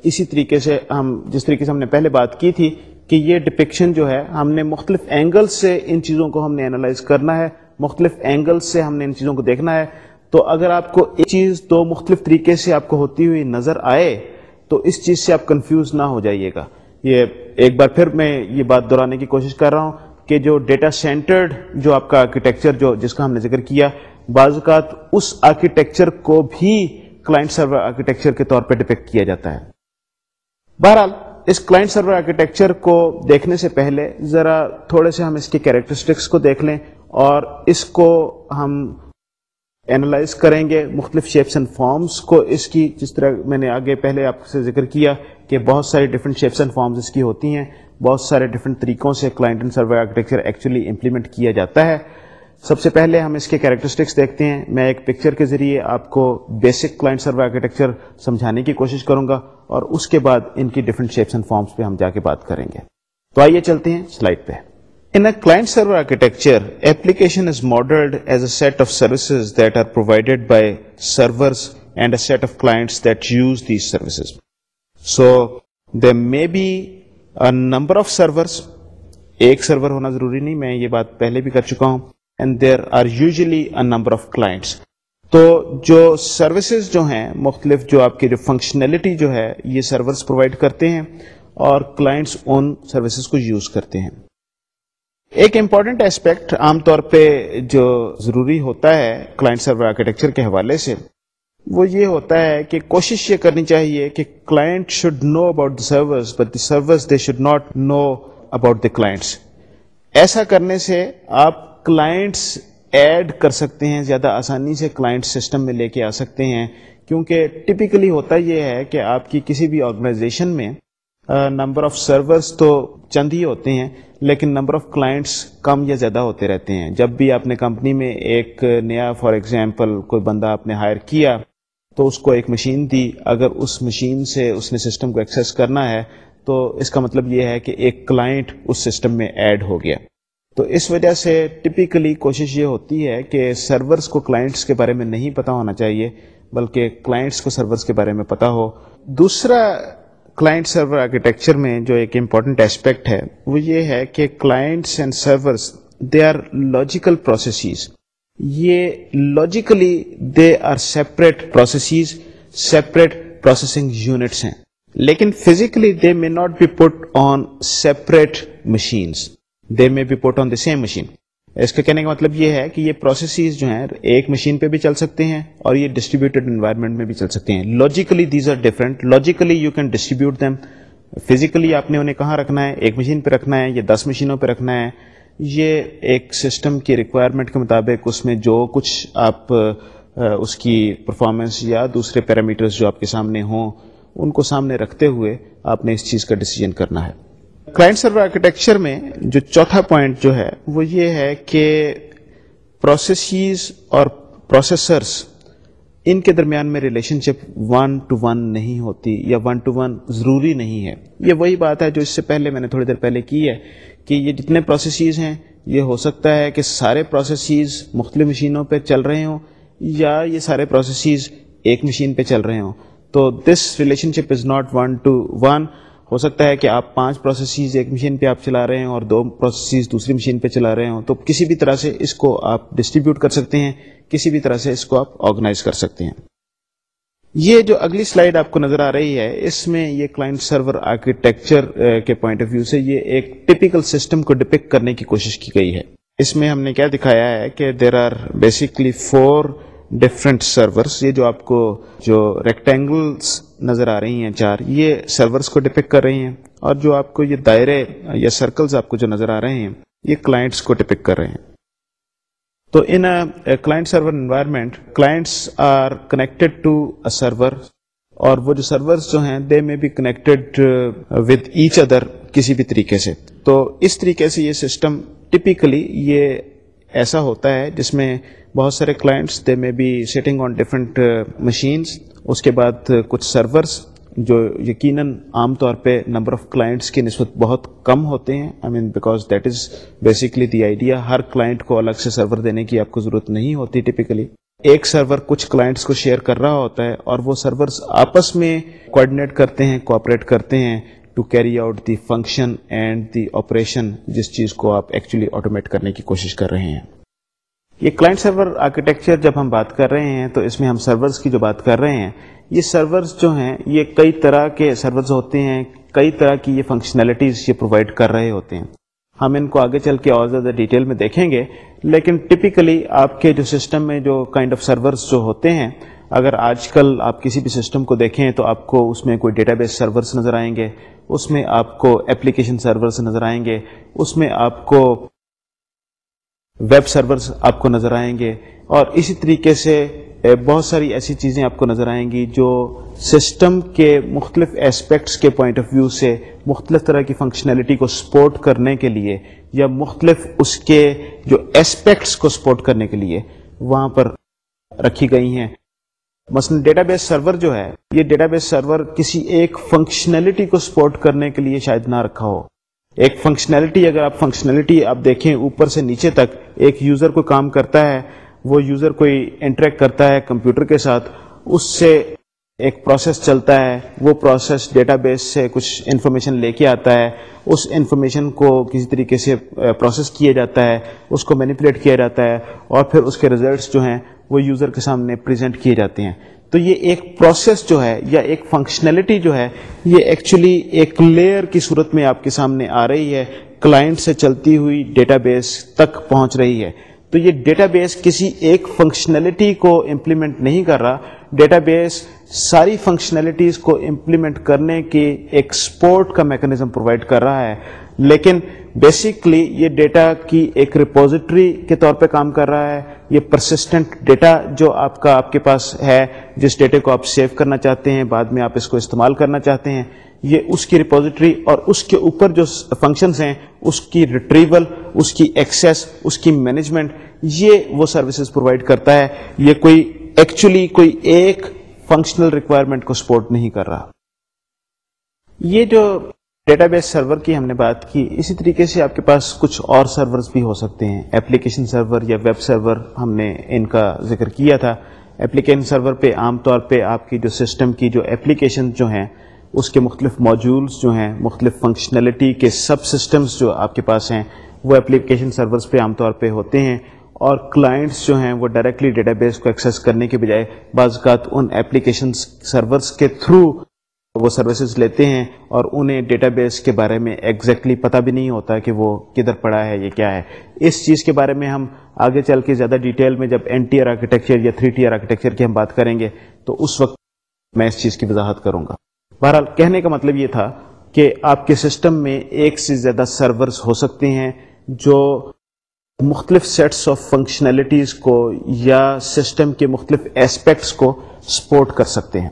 اسی طریقے سے ہم، جس طریقے سے ہم نے پہلے بات کی تھی کہ یہ ڈپکشن جو ہے، ہم نے مختلف اینگل سے ان چیزوں کو ہم نے انالائز کرنا ہے، مختلف اینگل سے ہم نے ان چیزوں کو دیکھنا ہے۔ تو اگر آپ کو ایک چیز دو مختلف طریقے سے آپ کو ہوتی ہوئی نظر آئے، تو اس چیز سے آپ کنفیوز نہ ہو جائیے گا۔ یہ ایک بار پھر میں یہ بات دہرانے کی کوشش کر رہا ہوں کہ جو ڈیٹا سینٹرڈ جو آپ کا آرکیٹیکچر جو جس کا ہم نے ذکر کیا، بعض اوقات اس آرکیٹیکچر کو بھی کلائنٹ سرور آرکیٹیکچر کے طور پہ ڈپیکٹ کیا جاتا ہے۔ بہرحال، اس کلائنٹ سرور آرکیٹیکچر کو دیکھنے سے پہلے ذرا تھوڑے سے ہم اس کی کیریکٹرسٹکس کو دیکھ لیں اور اس کو ہم اینالائز کریں گے مختلف شیپس اینڈ فارمس کو، اس کی جس طرح میں نے آگے پہلے آپ سے ذکر کیا کہ بہت ساری ڈفرینٹ شیپس اینڈ فارمز اس کی ہوتی ہیں، بہت سارے ڈفرینٹ طریقوں سے client and server architecture actually implement کیا جاتا ہے۔ سب سے پہلے ہم اس کے کیریکٹرسٹکس دیکھتے ہیں۔ میں ایک پکچر کے ذریعے آپ کو بیسک کلائنٹ سرور آرکیٹیکچر سمجھانے کی کوشش کروں گا اور اس کے بعد ان کی ڈفرینٹ شیپس اینڈ فارمس پہ ہم جا کے بات کریں گے۔ تو آئیے چلتے ہیں سلائڈ پہ۔ In client server architecture application is modelled as a set of services that are provided by servers and a set of clients that use these services so they may be number of servers ایک سرور ہونا ضروری نہیں میں یہ بات پہلے بھی کر چکا ہوں and there are usually number of clients تو جو سروسز جو ہیں مختلف جو آپ کی جو فنکشنلٹی جو ہے یہ سرورس پرووائڈ کرتے ہیں اور کلائنٹس ان سروسز کو یوز کرتے ہیں ایک امپورٹنٹ ایسپیکٹ عام طور پہ جو ضروری ہوتا ہے کلائنٹ سرور آرکیٹیکچر کے حوالے سے وہ یہ ہوتا ہے کہ کوشش یہ کرنی چاہیے کہ client should know about the servers but the servers they should not know about the clients ایسا کرنے سے آپ کلائنٹس ایڈ کر سکتے ہیں، زیادہ آسانی سے کلائنٹ سسٹم میں لے کے آ سکتے ہیں۔ کیونکہ ٹپیکلی ہوتا یہ ہے کہ آپ کی کسی بھی آرگنائزیشن میں نمبر آف سرورز تو چند ہی ہوتے ہیں، لیکن نمبر آف کلائنٹس کم یا زیادہ ہوتے رہتے ہیں۔ جب بھی آپ نے کمپنی میں ایک نیا فار ایگزامپل کوئی بندہ آپ نے ہائر کیا تو اس کو ایک مشین دی۔ اگر اس مشین سے اس نے سسٹم کو ایکسیس کرنا ہے، تو اس کا مطلب یہ ہے کہ ایک کلائنٹ اس سسٹم میں ایڈ ہو گیا۔ تو اس وجہ سے ٹپیکلی کوشش یہ ہوتی ہے کہ سرورز کو کلائنٹس کے بارے میں نہیں پتا ہونا چاہیے، بلکہ کلائنٹس کو سرورز کے بارے میں پتا ہو۔ دوسرا کلائنٹ سرور آرکیٹیکچر میں جو ایک امپورٹنٹ ایسپیکٹ ہے، وہ یہ ہے کہ clients and servers they are logical processes یہ logically they are separate processes separate processing units ہیں. لیکن physically they may not be put on separate machines they may be put on the same machine اس کا کہنے کا مطلب یہ ہے کہ یہ پروسیسز جو ہیں ایک مشین پہ بھی چل سکتے ہیں اور یہ ڈسٹریبیوٹیڈ انوائرمنٹ میں بھی چل سکتے ہیں. Logically these are different logically you can distribute them physically آپ نے انہیں کہاں رکھنا ہے؟ ایک مشین پہ رکھنا ہے یا دس مشینوں پہ رکھنا ہے؟ یہ ایک سسٹم کی ریکوائرمنٹ کے مطابق اس میں جو کچھ آپ اس کی پرفارمنس یا دوسرے پیرامیٹرز جو آپ کے سامنے ہوں، ان کو سامنے رکھتے ہوئے آپ نے اس چیز کا ڈسیزن کرنا ہے۔ کلائنٹ سرور آرکیٹیکچر میں جو چوتھا پوائنٹ جو ہے، وہ یہ ہے کہ پروسیسز اور پروسیسرس ان کے درمیان میں relationship one to one نہیں ہوتی یا ون ٹو ون ضروری نہیں ہے۔ یہ وہی بات ہے جو اس سے پہلے میں نے تھوڑی دیر پہلے کی ہے کہ یہ جتنے پروسیسز ہیں، یہ ہو سکتا ہے کہ سارے پروسیسز مختلف مشینوں پہ چل رہے ہوں یا یہ سارے پروسیسز ایک مشین پہ چل رہے ہوں۔ تو this relationship is not one to one ہو سکتا ہے کہ آپ پانچ پروسیسز ایک مشین پہ آپ چلا رہے ہیں اور دو پروسیسز دوسری مشین پہ چلا رہے ہوں، تو کسی بھی طرح سے اس کو آپ ڈسٹریبیوٹ کر سکتے ہیں، کسی بھی طرح سے اس کو آپ آرگنائز کر سکتے ہیں۔ یہ جو اگلی سلائیڈ آپ کو نظر آ رہی ہے، اس میں یہ کلائنٹ سرور آرکیٹیکچر کے پوائنٹ آف ویو سے یہ ایک ٹپیکل سسٹم کو ڈپک کرنے کی کوشش کی گئی ہے۔ اس میں ہم نے کیا دکھایا ہے کہ there are basically four different servers یہ جو آپ کو جو ریکٹینگلس نظر آ رہی ہیں چار، یہ سرورس کو ڈپک کر رہی ہیں اور جو آپ کو یہ دائرے یا سرکلز آپ کو جو نظر آ رہے ہیں، یہ کلائنٹس کو ڈپک کر رہے ہیں۔ تو in client server environment clients are connected to a server اور وہ جو سرورس جو ہیں they may be connected with each other کسی بھی طریقے سے۔ تو اس طریقے سے یہ سسٹم ٹپیکلی یہ ایسا ہوتا ہے جس میں بہت سارے clients they may be sitting on different machines اس کے بعد کچھ سرورس جو یقیناً عام طور پہ نمبر آف کلائنٹس کی نسبت بہت کم ہوتے ہیں۔ I mean because that is basically the idea Hare client کو الگ سے سرور دینے کی آپ کو ضرورت نہیں ہوتی ٹپکلی ایک سرور کچھ کلائنٹس کو شیئر کر رہا ہوتا ہے اور وہ سرورز آپس میں کوآڈینیٹ کرتے ہیں کوآپریٹ کرتے ہیں to carry out the function and the operation جس چیز کو آپ ایکچولی آٹومیٹ کرنے کی کوشش کر رہے ہیں۔ یہ کلائنٹ سرور آرکیٹیکچر جب ہم بات کر رہے ہیں تو اس میں ہم سرورز کی جو بات کر رہے ہیں، یہ سرورز جو ہیں، یہ کئی طرح کے سرورز ہوتے ہیں، کئی طرح کی یہ فنکشنلٹیز یہ پرووائڈ کر رہے ہوتے ہیں۔ ہم ان کو آگے چل کے اور زیادہ ڈیٹیل میں دیکھیں گے، لیکن ٹپیکلی آپ کے جو سسٹم میں جو کائنڈ آف سرورز جو ہوتے ہیں، اگر آج کل آپ کسی بھی سسٹم کو دیکھیں تو آپ کو اس میں کوئی ڈیٹا بیس سرورس نظر آئیں گے، اس میں آپ کو اپلیکیشن سرورس نظر آئیں گے، اس میں آپ کو ویب سرورز آپ کو نظر آئیں گے اور اسی طریقے سے بہت ساری ایسی چیزیں آپ کو نظر آئیں گی جو سسٹم کے مختلف ایسپیکٹس کے پوائنٹ آف ویو سے مختلف طرح کی فنکشنلٹی کو سپورٹ کرنے کے لیے یا مختلف اس کے جو ایسپیکٹس کو سپورٹ کرنے کے لیے وہاں پر رکھی گئی ہیں۔ مثلا ڈیٹا بیس سرور جو ہے، یہ ڈیٹا بیس سرور کسی ایک فنکشنلٹی کو سپورٹ کرنے کے لیے شاید نہ رکھا ہو۔ ایک فنکشنلٹی اگر آپ فنکشنلٹی آپ دیکھیں اوپر سے نیچے تک، ایک یوزر کو کام کرتا ہے، وہ یوزر کوئی انٹریکٹ کرتا ہے کمپیوٹر کے ساتھ، اس سے ایک پروسیس چلتا ہے، وہ پروسیس ڈیٹا بیس سے کچھ انفارمیشن لے کے آتا ہے، اس انفارمیشن کو کسی طریقے سے پروسیس کیا جاتا ہے، اس کو مینیپولیٹ کیا جاتا ہے، اور پھر اس کے ریزلٹس جو ہیں، وہ یوزر کے سامنے پریزنٹ کیے جاتے ہیں۔ تو یہ ایک پروسیس جو ہے یا ایک فنکشنلٹی جو ہے، یہ ایکچولی ایک لیئر کی صورت میں آپ کے سامنے آ رہی ہے کلائنٹ سے چلتی ہوئی ڈیٹا بیس تک پہنچ رہی ہے۔ تو یہ ڈیٹا بیس کسی ایک فنکشنلٹی کو امپلیمنٹ نہیں کر رہا ڈیٹا بیس ساری فنکشنلٹیز کو امپلیمنٹ کرنے کی ایک سپورٹ کا میکنزم پرووائڈ کر رہا ہے۔ لیکن بیسکلی یہ ڈیٹا کی ایک ریپوزیٹری کے طور پہ کام کر رہا ہے، یہ پرسسٹنٹ ڈیٹا جو آپ کا، آپ کے پاس ہے، جس ڈیٹے کو آپ سیو کرنا چاہتے ہیں، بعد میں آپ اس کو استعمال کرنا چاہتے ہیں، یہ اس کی ریپوزیٹری اور اس کے اوپر جو فنکشنز ہیں، اس کی ریٹریول اس کی ایکسیس اس کی مینجمنٹ یہ وہ سروسز پرووائڈ کرتا ہے۔ یہ کوئی ایکچولی کوئی ایک فنکشنل ریکوائرمنٹ کو سپورٹ نہیں کر رہا۔ یہ جو ڈیٹا بیس سرور کی ہم نے بات کی، اسی طریقے سے آپ کے پاس کچھ اور سرورز بھی ہو سکتے ہیں۔ اپلیکیشن سرور یا ویب سرور ہم نے ان کا ذکر کیا تھا۔ اپلیکیشن سرور پہ عام طور پہ آپ کی جو سسٹم کی جو اپلیکیشن جو ہیں، اس کے مختلف موجولس جو ہیں، مختلف فنکشنلٹی کے سب سسٹمز جو آپ کے پاس ہیں، وہ اپلیکیشن سرورز پہ عام طور پہ ہوتے ہیں۔ اور کلائنٹس جو ہیں، وہ ڈائریکٹلی ڈیٹا بیس کو ایکسیس کرنے کے بجائے، بعض اوقات ان اپلیکیشن سرورز کے تھرو وہ سروسز لیتے ہیں اور انہیں ڈیٹا بیس کے بارے میں ایگزیکٹلی پتہ بھی نہیں ہوتا کہ وہ کدھر پڑا ہے یہ کیا ہے۔ اس چیز کے بارے میں ہم آگے چل کے زیادہ ڈیٹیل میں جب این ٹی آر آرکیٹیکچر یا تھری ٹی آر آرکیٹیکچر کی ہم بات کریں گے، تو اس وقت میں اس چیز کی وضاحت کروں گا۔ بہرحال کہنے کا مطلب یہ تھا کہ آپ کے سسٹم میں ایک سے زیادہ سرورز ہو سکتے ہیں جو مختلف سیٹس آف فنکشنلٹیز کو یا سسٹم کے مختلف ایسپیکٹس کو سپورٹ کر سکتے ہیں۔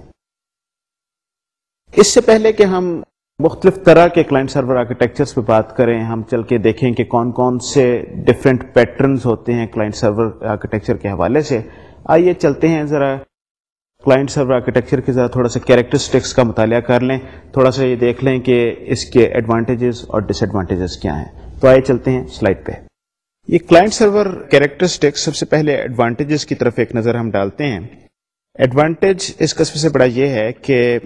اس سے پہلے کہ ہم مختلف طرح کے کلائنٹ سرور آرکیٹیکچرس پہ بات کریں، ہم چل کے دیکھیں کہ کون کون سے ڈفرینٹ پیٹرنز ہوتے ہیں کلائنٹ سرور آرکیٹیکچر کے حوالے سے۔ آئیے چلتے ہیں ذرا کلائنٹ سرور آرکیٹیکچر کے ذرا تھوڑا سا کیریکٹرسٹکس کا مطالعہ کر لیں۔ تھوڑا سا یہ دیکھ لیں کہ اس کے ایڈوانٹیجز اور ڈس ایڈوانٹیجز کیا ہیں۔ تو آئے چلتے ہیں سلائڈ پہ۔ یہ کلائنٹ سرور کیریکٹرسٹکس سب سے پہلے ایڈوانٹیجز کی طرف ایک نظر ہم ڈالتے ہیں۔ ایڈوانٹیج اس کا سب سے بڑا یہ ہے کہ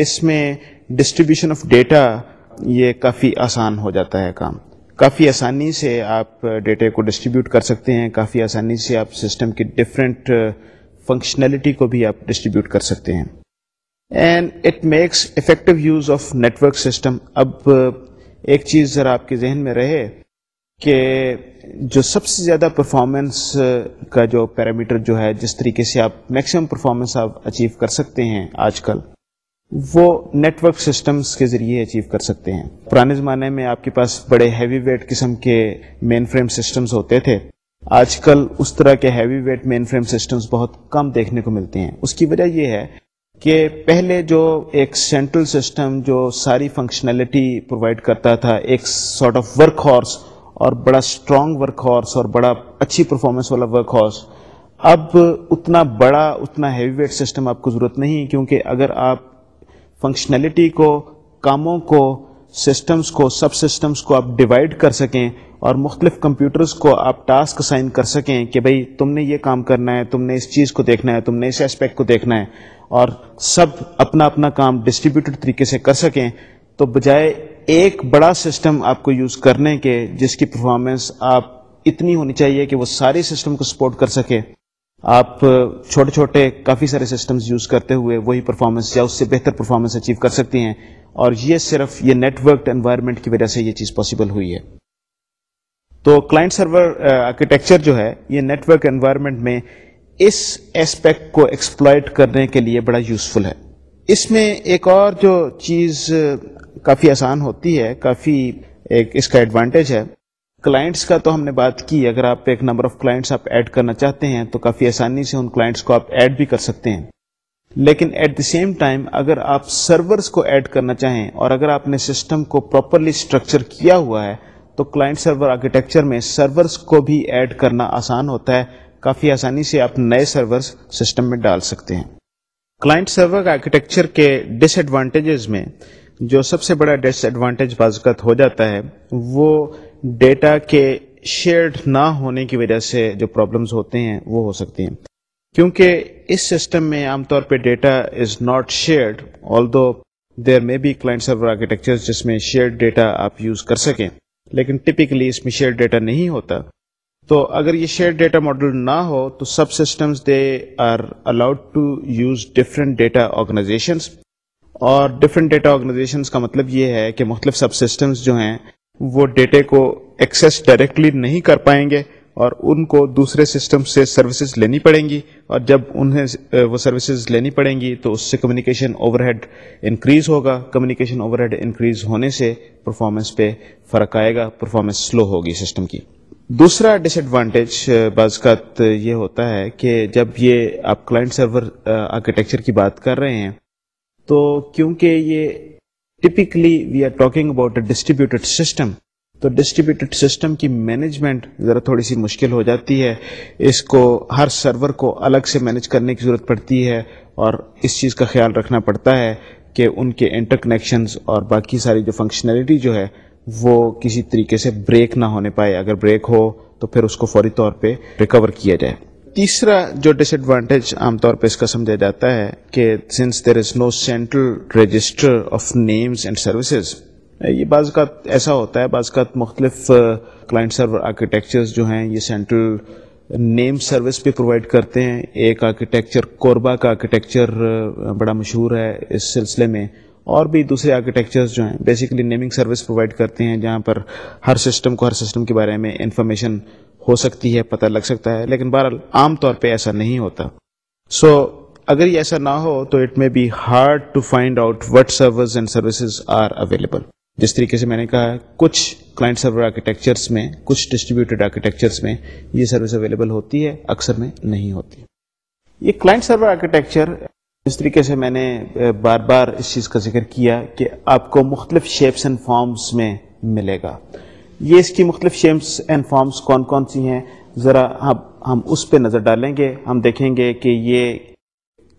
اس میں ڈسٹریبیوشن آف ڈیٹا یہ کافی آسان ہو جاتا ہے کام۔ کافی آسانی سے آپ ڈیٹا کو ڈسٹریبیوٹ کر سکتے ہیں، کافی آسانی سے آپ سسٹم کی ڈفرینٹ فنکشنلٹی کو بھی آپ ڈسٹریبیوٹ کر سکتے ہیں۔ And it makes effective use of network system اب ایک چیز ذرا آپ کے ذہن میں رہے کہ جو سب سے زیادہ پرفارمنس کا جو پیرامیٹر جو ہے، جس طریقے سے آپ میکسیمم پرفارمنس آپ اچیو کر سکتے ہیں آج کل وہ نیٹورک سسٹمز کے ذریعے اچیو کر سکتے ہیں۔ پرانے زمانے میں آپ کے پاس بڑے ہیوی ویٹ قسم کے مین فریم سسٹمز ہوتے تھے۔ آج کل اس طرح کے heavy weight mainframe systems بہت کم دیکھنے کو ملتے ہیں۔ اس کی وجہ یہ ہے کہ پہلے جو ایک سینٹرل سسٹم جو ساری فنکشنلٹی پرووائڈ کرتا تھا، ایک سارٹ آف ورک ہارس اور بڑا اسٹرانگ ورک ہارس اور بڑا اچھی پرفارمنس والا ورک ہارس اب اتنا بڑا، اتنا ہیوی ویٹ سسٹم آپ کو ضرورت نہیں، کیونکہ اگر آپ فنکشنلٹی کو، کاموں کو سسٹمز کو سب سسٹمز کو آپ ڈیوائڈ کر سکیں اور مختلف کمپیوٹرز کو آپ ٹاسک سائن کر سکیں کہ بھئی تم نے یہ کام کرنا ہے، تم نے اس چیز کو دیکھنا ہے، تم نے اس اسپیکٹ کو دیکھنا ہے اور سب اپنا اپنا کام ڈسٹریبیوٹڈ طریقے سے کر سکیں تو بجائے ایک بڑا سسٹم آپ کو یوز کرنے کے، جس کی پرفارمنس آپ اتنی ہونی چاہیے کہ وہ سارے سسٹم کو سپورٹ کر سکے۔ آپ چھوٹے چھوٹے کافی سارے سسٹمز یوز کرتے ہوئے وہی پرفارمنس یا اس سے بہتر پرفارمنس اچیو کر سکتی ہیں اور یہ صرف یہ نیٹ ورک انوائرمنٹ کی وجہ سے یہ چیز پاسبل ہوئی ہے۔ تو کلائنٹ سرور آرکیٹیکچر جو ہے، یہ نیٹ ورک انوائرمنٹ میں اس ایسپیکٹ کو ایکسپلائٹ کرنے کے لیے بڑا یوزفل ہے۔ اس میں ایک اور جو چیز کافی آسان ہوتی ہے، کافی ایک اس کا ایڈوانٹیج ہے کلائنٹس کا تو ہم نے بات کی، اگر آپ ایک نمبر آف کلائنٹس آپ ایڈ کرنا چاہتے ہیں تو کافی آسانی سے ان کلائنٹس کو آپ ایڈ بھی کر سکتے ہیں۔ لیکن ایٹ دی سیم ٹائم اگر آپ سرورز کو ایڈ کرنا چاہیں اور اگر آپ نے سسٹم کو پراپرلی اسٹرکچر کیا ہوا ہے تو کلائنٹ سرور آرکیٹیکچر میں سرورز کو بھی ایڈ کرنا آسان ہوتا ہے۔ کافی آسانی سے آپ نئے سرورز سسٹم میں ڈال سکتے ہیں۔ کلائنٹ سرور آرکیٹیکچر کے ڈس ایڈوانٹیجز میں جو سب سے بڑا ڈس ایڈوانٹیج بازوقت ہو جاتا ہے، وہ ڈیٹا کے شیئرڈ نہ ہونے کی وجہ سے جو پرابلمز ہوتے ہیں، وہ ہو سکتی ہیں۔ کیونکہ اس سسٹم میں عام طور پہ data is not shared although there may be client server architecture جس میں شیئرڈ ڈیٹا آپ یوز کر سکیں۔ لیکن ٹپکلی اس میں شیئر ڈیٹا نہیں ہوتا۔ تو اگر یہ شیئر ڈیٹا ماڈل نہ ہو، تو سب systems they are allowed to use different data organisations اور ڈفرینٹ ڈیٹا آرگنائزیشنس کا مطلب یہ ہے کہ مختلف سب سسٹمز جو ہیں، وہ ڈیٹے کو ایکسیس ڈائریکٹلی نہیں کر پائیں گے اور ان کو دوسرے سسٹم سے سروسز لینی پڑیں گی۔ اور جب انہیں وہ سروسز لینی پڑیں گی تو اس سے کمیونیکیشن اوور ہیڈ انکریز ہوگا۔ کمیونیکیشن اوور ہیڈ انکریز ہونے سے پرفارمنس پہ فرق آئے گا۔ پرفارمنس سلو ہوگی سسٹم کی۔ دوسرا ڈس ایڈوانٹیج بعض کا یہ ہوتا ہے کہ جب یہ آپ کلائنٹ سرور آرکیٹیکچر کی بات کر رہے ہیں تو کیونکہ یہ typically we are talking about a distributed system تو ڈسٹریبیوٹیڈ سسٹم کی مینجمنٹ ذرا تھوڑی سی مشکل ہو جاتی ہے۔ اس کو ہر سرور کو الگ سے مینج کرنے کی ضرورت پڑتی ہے اور اس چیز کا خیال رکھنا پڑتا ہے کہ ان کے انٹر کنیکشنز اور باقی ساری جو فنکشنلٹی جو ہے وہ کسی طریقے سے بریک نہ ہونے پائے۔ اگر بریک ہو تو پھر اس کو فوری طور پہ ریکور کیا جائے۔ تیسرا جو ڈس ایڈوانٹیج عام طور پہ اس کا سمجھا جاتا ہے کہ since there is no central register of names and services یہ بعض کا ایسا ہوتا ہے، بعض کا مختلف کلائنٹ سرور آرکیٹیکچر جو ہیں، یہ سینٹرل نیم سروس بھی پرووائڈ کرتے ہیں۔ ایک آرکیٹیکچر کوربا کا آرکیٹیکچر بڑا مشہور ہے اس سلسلے میں۔ اور بھی دوسرے آرکیٹیکچرز جو ہیں. بیسیکلی نیمنگ سروس پرووائڈ کرتے ہیں جہاں پر ہر سسٹم کو ہر سسٹم کے بارے میں انفارمیشن ہو سکتی ہے پتہ لگ سکتا ہے لیکن بہرحال عام طور پہ ایسا نہیں ہوتا. سو so, اگر یہ ایسا نہ ہو تو it may be hard to find out what servers and services are available جس طریقے سے میں نے کہا کچھ کلائنٹ سرور آرکیٹیکچرس میں کچھ ڈسٹریبیوٹیڈ آرکیٹیکچرس میں یہ سروس اویلیبل ہوتی ہے اکثر میں نہیں ہوتی. یہ کلائنٹ سرور آرکیٹیکچر جس طریقے سے میں نے بار بار اس چیز کا ذکر کیا کہ آپ کو مختلف شیپس اینڈ فارمز میں ملے گا۔ یہ اس کی مختلف شیمس اینڈ فارمز کون کون سی ہیں؟ ذرا ہم ہم اس پہ نظر ڈالیں گے، ہم دیکھیں گے کہ یہ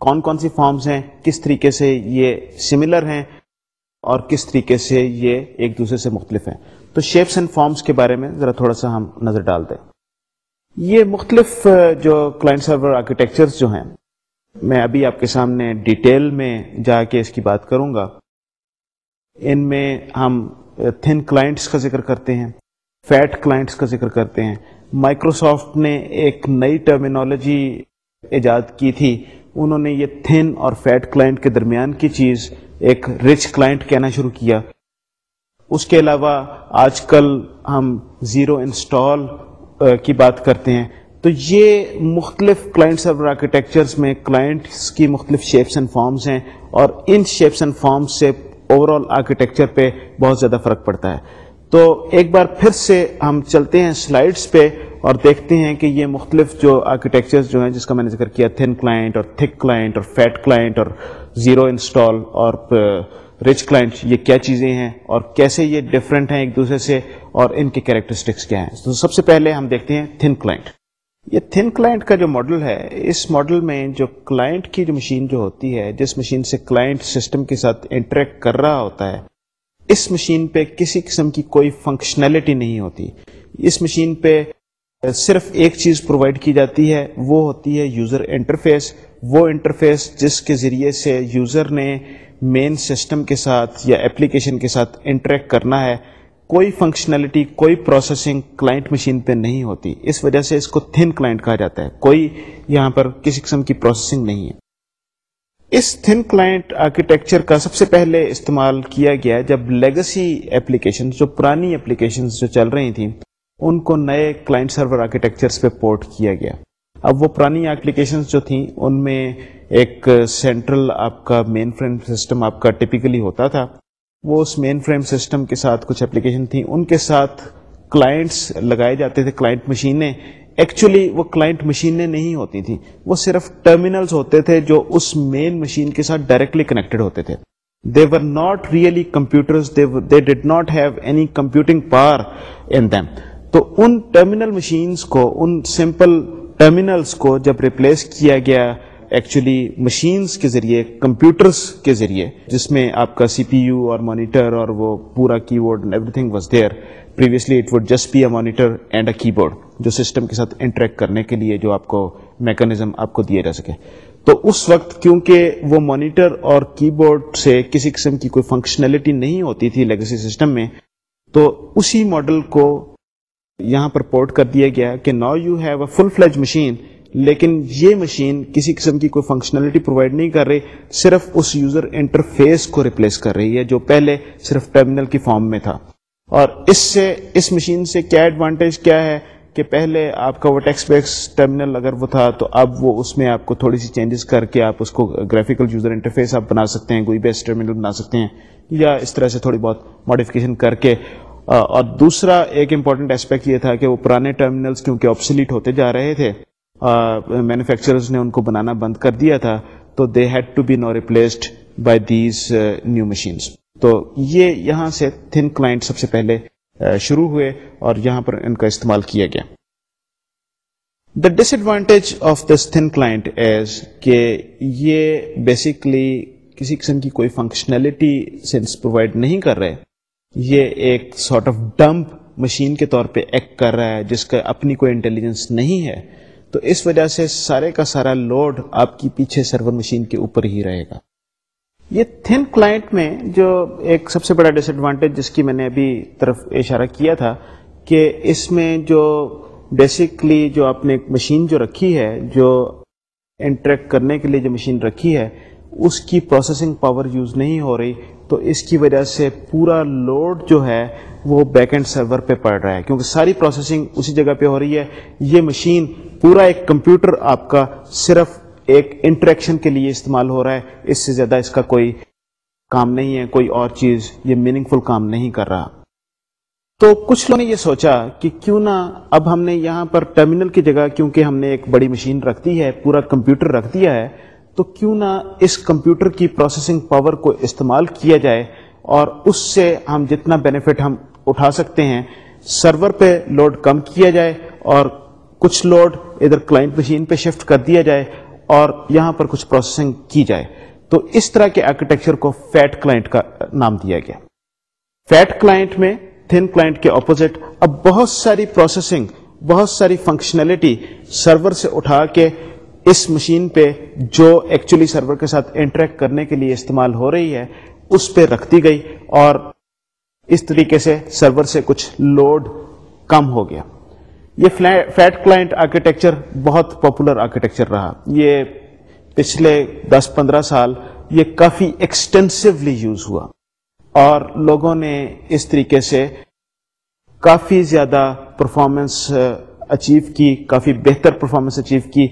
کون کون سی فارمز ہیں، کس طریقے سے یہ سملر ہیں اور کس طریقے سے یہ ایک دوسرے سے مختلف ہیں۔ تو شیپس اینڈ فارمز کے بارے میں ذرا تھوڑا سا ہم نظر ڈال دیں۔ یہ مختلف جو کلائنٹ سرور آرکیٹیکچرز جو ہیں میں ابھی آپ کے سامنے ڈیٹیل میں جا کے اس کی بات کروں گا۔ ان میں ہم تھن کلائنٹس کا ذکر کرتے ہیں فیٹ کلائنٹس کا ذکر کرتے ہیں۔ مائکروسافٹ نے ایک نئی ٹرمینالوجی ایجاد کی تھی۔ انہوں نے یہ تھن اور فیٹ کلائنٹ کے درمیان کی چیز ایک رچ کلائنٹ کہنا شروع کیا۔ اس کے علاوہ آج کل ہم زیرو انسٹال کی بات کرتے ہیں۔ تو یہ مختلف کلائنٹ سرور آرکیٹیکچرز میں کلائنٹس کی مختلف شیپس اینڈ فارمز ہیں اور ان شیپس اینڈ فارمز سے اوور آل آرکیٹیکچر پہ بہت زیادہ فرق پڑتا ہے۔ تو ایک بار پھر سے ہم چلتے ہیں سلائڈس پہ اور دیکھتے ہیں کہ یہ مختلف جو آرکیٹیکچر جو ہیں جس کا میں نے ذکر کیا تھن کلائنٹ اور تھک کلائنٹ اور فیٹ کلائنٹ اور زیرو انسٹال اور uh, رچ کلائنٹ یہ کیا چیزیں ہیں اور کیسے یہ ڈفرینٹ ہیں ایک دوسرے سے اور ان کے کیریکٹرسٹکس کیا ہیں۔ تو سب سے پہلے ہم دیکھتے ہیں تھن کلائنٹ یہ تھن کلائنٹ کا جو ماڈل ہے، اس ماڈل میں جو کلائنٹ کی جو مشین جو ہوتی ہے، جس مشین سے کلائنٹ سسٹم کے ساتھ انٹریکٹ کر رہا ہوتا ہے، اس مشین پہ کسی قسم کی کوئی فنکشنلٹی نہیں ہوتی۔ اس مشین پہ صرف ایک چیز پرووائڈ کی جاتی ہے، وہ ہوتی ہے یوزر انٹرفیس وہ انٹرفیس جس کے ذریعے سے یوزر نے مین سسٹم کے ساتھ یا اپلیکیشن کے ساتھ انٹریکٹ کرنا ہے کوئی فنکشنلٹی کوئی پروسیسنگ کلائنٹ مشین پہ نہیں ہوتی۔ اس وجہ سے اس کو تھن کلائنٹ کہا جاتا ہے۔ کوئی یہاں پر کسی قسم کی پروسیسنگ نہیں ہے۔ اس تھن کلائنٹ آرکیٹیکچر کا سب سے پہلے استعمال کیا گیا جب لیگسی اپلیکیشن جو پرانی اپلیکیشن جو چل رہی تھیں، ان کو نئے کلائنٹ سرور آرکیٹیکچر پہ پورٹ کیا گیا۔ اب وہ پرانی اپلیکیشن جو تھیں، ان میں ایک سینٹرل آپ کا مین فریم سسٹم آپ کا ٹپیکلی ہوتا تھا۔ وہ اس مین فریم سسٹم کے ساتھ کچھ اپلیکیشن تھیں۔ ان کے ساتھ کلائنٹس لگائے جاتے تھے کلائنٹ مشینیں ایکچولی وہ کلائنٹ مشینیں نہیں ہوتی تھیں۔ وہ صرف ٹرمینلز ہوتے تھے جو اس مین مشین کے ساتھ ڈائریکٹلی کنیکٹڈ ہوتے تھے۔ They were not really computer they did not have any computing power in them تو ان ٹرمینل مشینس کو، ان سمپل ٹرمینلس کو جب ریپلیس کیا گیا ایکچولی مشینس کے ذریعے کمپیوٹرس کے ذریعے، جس میں آپ کا سی پی یو اور مانیٹر اور وہ پورا keyboard everything was there previously it would just be a monitor and a keyboard جو سسٹم کے ساتھ انٹریکٹ کرنے کے لیے جو آپ کو میکانزم آپ کو دیا جا سکے. تو اس وقت کیونکہ وہ مانیٹر اور کی بورڈ سے کسی قسم کی کوئی فنکشنلٹی نہیں ہوتی تھی لیگسی سسٹم میں، تو اسی ماڈل کو یہاں پر پورٹ کر دیا گیا کہ now you have a full fledged machine لیکن یہ مشین کسی قسم کی کوئی فنکشنلٹی پرووائڈ نہیں کر رہی، صرف اس یوزر انٹرفیس کو ریپلیس کر رہی ہے جو پہلے صرف ٹرمینل کی فارم میں تھا۔ اور اس سے، اس مشین سے کیا ایڈوانٹیج کیا ہے کہ پہلے آپ کا وہ ٹیکس بیکس ٹرمینل اگر وہ تھا تو اب وہ اس میں آپ کو تھوڑی سی چینجز کر کے آپ اس کو گرافیکل یوزر انٹرفیس آپ بنا سکتے ہیں کوئی بیسٹ ٹرمینل بنا سکتے ہیں، یا اس طرح سے تھوڑی بہت ماڈیفکیشن کر کے۔ اور دوسرا ایک امپورٹنٹ اسپیکٹ یہ تھا کہ وہ پرانے ٹرمینلز کیونکہ آپسلیٹ ہوتے جا رہے تھے۔ مینوفیکچررز نے ان کو بنانا بند کر دیا تھا، تو they had to be now replaced by these new machines تو یہ یہاں سے تھن کلائنٹ سب سے پہلے شروع ہوئے اور یہاں پر ان کا استعمال کیا گیا۔ The disadvantage of this thin client is کہ یہ بیسکلی کسی قسم کی کوئی فنکشنلٹی سینس پرووائڈ نہیں کر رہے۔ یہ ایک سارٹ آف ڈمپ مشین کے طور پہ ایکٹ کر رہا ہے، جس کا اپنی کوئی انٹیلیجنس نہیں ہے۔ تو اس وجہ سے سارے کا سارا لوڈ آپ کی پیچھے سرور مشین کے اوپر ہی رہے گا۔ یہ تھن کلائنٹ میں جو ایک سب سے بڑا ڈس ایڈوانٹیج جس کی میں نے ابھی طرف اشارہ کیا تھا کہ اس میں جو بیسکلی جو آپ نے ایک مشین جو رکھی ہے، جو انٹریکٹ کرنے کے لیے جو مشین رکھی ہے اس کی پروسیسنگ پاور یوز نہیں ہو رہی، تو اس کی وجہ سے پورا لوڈ جو ہے وہ بیک اینڈ سرور پہ پڑ رہا ہے۔ کیونکہ ساری پروسیسنگ اسی جگہ پہ ہو رہی ہے۔ یہ مشین پورا ایک کمپیوٹر آپ کا صرف ایک انٹریکشن کے لیے استعمال ہو رہا ہے۔ اس سے زیادہ اس کا کوئی کام نہیں ہے، کوئی اور چیز، یہ میننگ فل کام نہیں کر رہا۔ تو کچھ لوگوں نے یہ سوچا کہ کیوں نہ اب ہم نے یہاں پر ٹرمینل کی جگہ، کیونکہ ہم نے ایک بڑی مشین رکھ دی ہے، پورا کمپیوٹر رکھ دیا ہے تو کیوں نہ اس کمپیوٹر کی پروسیسنگ پاور کو استعمال کیا جائے اور اس سے ہم جتنا بینیفٹ ہم اٹھا سکتے ہیں، سرور پہ لوڈ کم کیا جائے اور کچھ لوڈ ادھر کلائنٹ مشین پہ شفٹ کر دیا جائے اور یہاں پر کچھ پروسیسنگ کی جائے۔ تو اس طرح کے آرکیٹیکچر کو فیٹ کلائنٹ کا نام دیا گیا۔ فیٹ کلائنٹ میں تھن کلائنٹ کے اپوزٹ اب بہت ساری پروسیسنگ بہت ساری فنکشنلٹی سرور سے اٹھا کے اس مشین پہ جو ایکچولی سرور کے ساتھ انٹریکٹ کرنے کے لیے استعمال ہو رہی ہے، اس پہ رکھ دی گئی اور اس طریقے سے سرور سے کچھ لوڈ کم ہو گیا۔ یہ فیٹ کلائنٹ آرکیٹیکچر بہت پاپولر آرکیٹیکچر رہا۔ یہ پچھلے دس پندرہ سال یہ کافی ایکسٹینسولی یوز ہوا۔ اور لوگوں نے اس طریقے سے کافی زیادہ پرفارمنس اچیو uh, کی، کافی بہتر پرفارمنس اچیو کی۔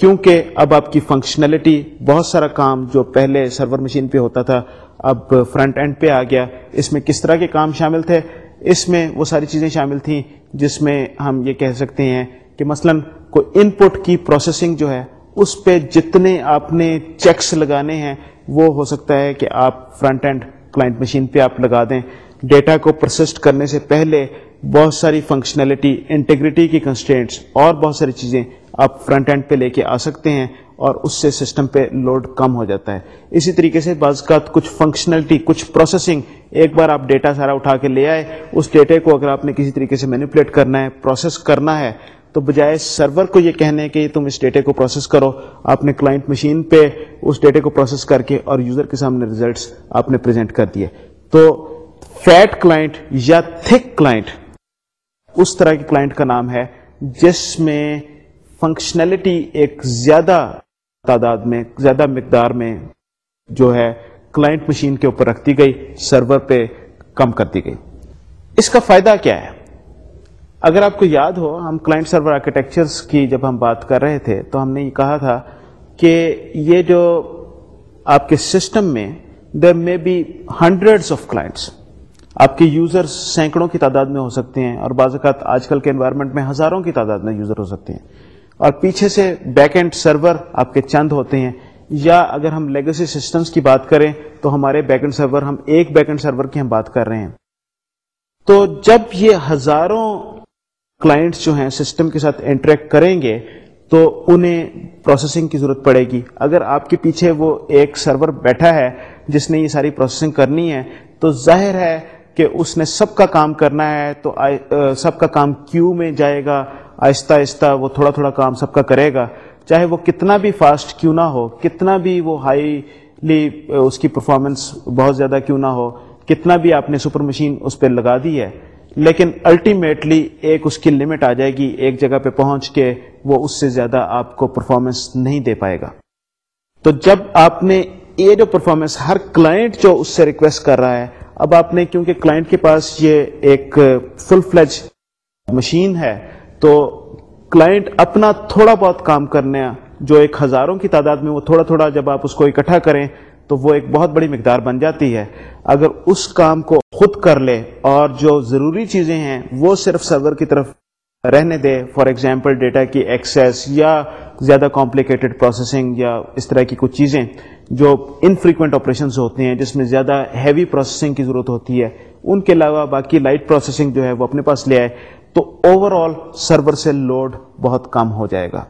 کیونکہ اب آپ کی فنکشنلٹی بہت سارا کام جو پہلے سرور مشین پہ ہوتا تھا، اب فرنٹ اینڈ پہ آ گیا۔ اس میں کس طرح کے کام شامل تھے؟ اس میں وہ ساری چیزیں شامل تھیں جس میں ہم یہ کہہ سکتے ہیں کہ مثلا کوئی ان پٹ کی پروسیسنگ جو ہے، اس پہ جتنے آپ نے چیکس لگانے ہیں، وہ ہو سکتا ہے کہ آپ فرنٹ اینڈ کلائنٹ مشین پہ آپ لگا دیں۔ ڈیٹا کو پروسیسٹ کرنے سے پہلے بہت ساری فنکشنلٹی انٹیگریٹی کی کنسٹینٹس اور بہت ساری چیزیں آپ فرنٹ اینڈ پہ لے کے آ سکتے ہیں اور اس سے سسٹم پہ لوڈ کم ہو جاتا ہے۔ اسی طریقے سے بعض کا کچھ فنکشنلٹی کچھ پروسیسنگ ایک بار آپ ڈیٹا سارا اٹھا کے لے آئے، اس ڈیٹے کو اگر آپ نے کسی طریقے سے مینیپولیٹ کرنا ہے پروسیس کرنا ہے، تو بجائے سرور کو یہ کہنے کہ تم اس ڈیٹے کو پروسیس کرو۔ آپ نے کلائنٹ مشین پہ اس ڈیٹے کو پروسیس کر کے اور یوزر کے سامنے ریزلٹس آپ نے پریزنٹ کر دیے۔ تو فیٹ کلائنٹ یا تھک کلائنٹ اس طرح کے کلائنٹ کا نام ہے، جس میں فنکشنلٹی ایک زیادہ تعداد میں، زیادہ مقدار میں جو ہے کلائنٹ مشین کے اوپر رکھ دی گئی سرور پہ کم کر دی گئی۔ اس کا فائدہ کیا ہے؟ اگر آپ کو یاد ہو، ہم کلائنٹ سرور آرکیٹیکچر کی جب ہم بات کر رہے تھے، تو ہم نے یہ کہا تھا کہ یہ جو آپ کے سسٹم میں there may be hundred of clients آپ کے یوزر سینکڑوں کی تعداد میں ہو سکتے ہیں اور بعض اوقات آج کل کے انوائرمنٹ میں ہزاروں کی تعداد میں یوزر ہو سکتے ہیں۔ اور پیچھے سے بیک اینڈ سرور آپ کے چند ہوتے ہیں۔ یا اگر ہم لیگسی سسٹمز کی بات کریں تو ہمارے بیک اینڈ سرور ہم ایک بیک اینڈ سرور کی ہم بات کر رہے ہیں۔ تو جب یہ ہزاروں کلائنٹس جو ہیں سسٹم کے ساتھ انٹریکٹ کریں گے تو انہیں پروسیسنگ کی ضرورت پڑے گی۔ اگر آپ کے پیچھے وہ ایک سرور بیٹھا ہے جس نے یہ ساری پروسیسنگ کرنی ہے تو ظاہر ہے کہ اس نے سب کا کام کرنا ہے تو سب کا کام کیو میں جائے گا؟ آہستہ آہستہ وہ تھوڑا تھوڑا کام سب کا کرے گا۔ چاہے وہ کتنا بھی فاسٹ کیوں نہ ہو، کتنا بھی وہ ہائی اس کی پرفارمنس بہت زیادہ کیوں نہ ہو، کتنا بھی آپ نے سپر مشین اس پہ لگا دی ہے، لیکن الٹیمیٹلی ایک اس کی لمٹ آ جائے گی، ایک جگہ پہ پہنچ کے وہ اس سے زیادہ آپ کو پرفارمنس نہیں دے پائے گا۔ تو جب آپ نے یہ جو پرفارمنس ہر کلائنٹ جو اس سے ریکویسٹ کر رہا ہے اب آپ نے کیونکہ کلائنٹ کے پاس یہ ایک فل فلج مشین ہے، تو کلائنٹ اپنا تھوڑا بہت کام کرنے، جو ایک ہزاروں کی تعداد میں وہ تھوڑا تھوڑا جب آپ اس کو اکٹھا کریں، تو وہ ایک بہت بڑی مقدار بن جاتی ہے۔ اگر اس کام کو خود کر لے، اور جو ضروری چیزیں ہیں، وہ صرف سرور کی طرف رہنے دے فار ایگزامپل ڈیٹا کی ایکسیس یا زیادہ کمپلیکیٹڈ پروسیسنگ یا اس طرح کی کچھ چیزیں جو انفریکوینٹ آپریشنز ہوتے ہیں، جس میں زیادہ ہیوی پروسیسنگ کی ضرورت ہوتی ہے۔ ان کے علاوہ باقی لائٹ پروسیسنگ جو ہے وہ اپنے پاس لے آئے، تو اوور آل سرور سے لوڈ بہت کم ہو جائے گا۔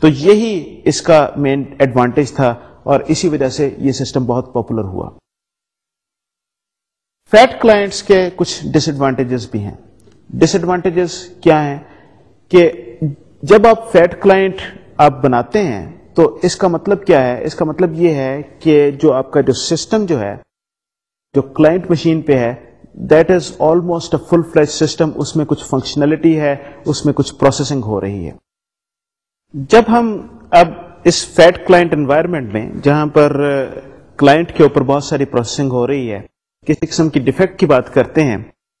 تو یہی اس کا مین ایڈوانٹیج تھا اور اسی وجہ سے یہ سسٹم بہت پاپولر ہوا۔ فیٹ کلائنٹس کے کچھ ڈس ایڈوانٹیجز بھی ہیں۔ ڈس ایڈوانٹیجز کیا ہیں کہ جب آپ فیٹ کلائنٹ آپ بناتے ہیں، تو اس کا مطلب کیا ہے؟ اس کا مطلب یہ ہے کہ جو آپ کا جو سسٹم جو ہے، جو کلائنٹ مشین پہ ہے that is almost a full fledged system اس میں کچھ فنکشنلٹی ہے، اس میں کچھ پروسیسنگ ہو رہی ہے۔ جب ہم اب اس فیٹ کلائنٹ انوائرمنٹ میں، جہاں پر کلائنٹ کے اوپر بہت ساری پروسیسنگ ہو رہی ہے، کسی قسم کی ڈیفیکٹ کی بات کرتے ہیں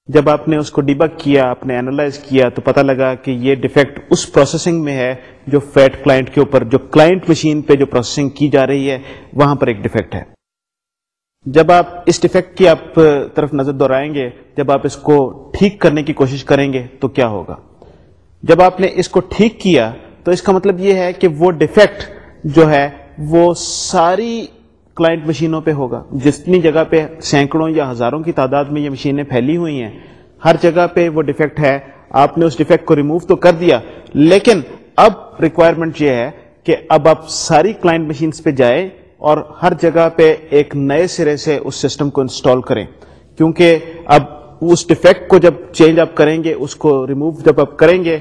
جب آپ نے اس کو ڈیبک کیا، آپ نے اینالائز کیا، تو پتا لگا کہ یہ ڈیفیکٹ اس پروسیسنگ میں ہے جو فیٹ کلائنٹ کے اوپر، جو کلائنٹ مشین پہ جو پروسیسنگ کی جا رہی ہے، وہاں پر ایک ڈیفیکٹ ہے۔ جب آپ اس ڈیفیکٹ کی آپ طرف نظر دہرائیں گے، جب آپ اس کو ٹھیک کرنے کی کوشش کریں گے، تو کیا ہوگا؟ جب آپ نے اس کو ٹھیک کیا، تو اس کا مطلب یہ ہے کہ وہ ڈیفیکٹ جو ہے، وہ ساری کلائنٹ مشینوں پہ ہوگا۔ جتنی جگہ پہ سینکڑوں یا ہزاروں کی تعداد میں یہ مشینیں پھیلی ہوئی ہیں، ہر جگہ پہ وہ ڈیفیکٹ ہے۔ آپ نے اس ڈیفیکٹ کو ریموو تو کر دیا، لیکن اب ریکوائرمنٹ یہ ہے کہ اب آپ ساری کلائنٹ مشینز پہ جائیں اور ہر جگہ پہ ایک نئے سرے سے اس سسٹم کو انسٹال کریں۔ کیونکہ اب اس ڈیفیکٹ کو جب چینج آپ کریں گے، اس کو ریموو جب آپ کریں گے،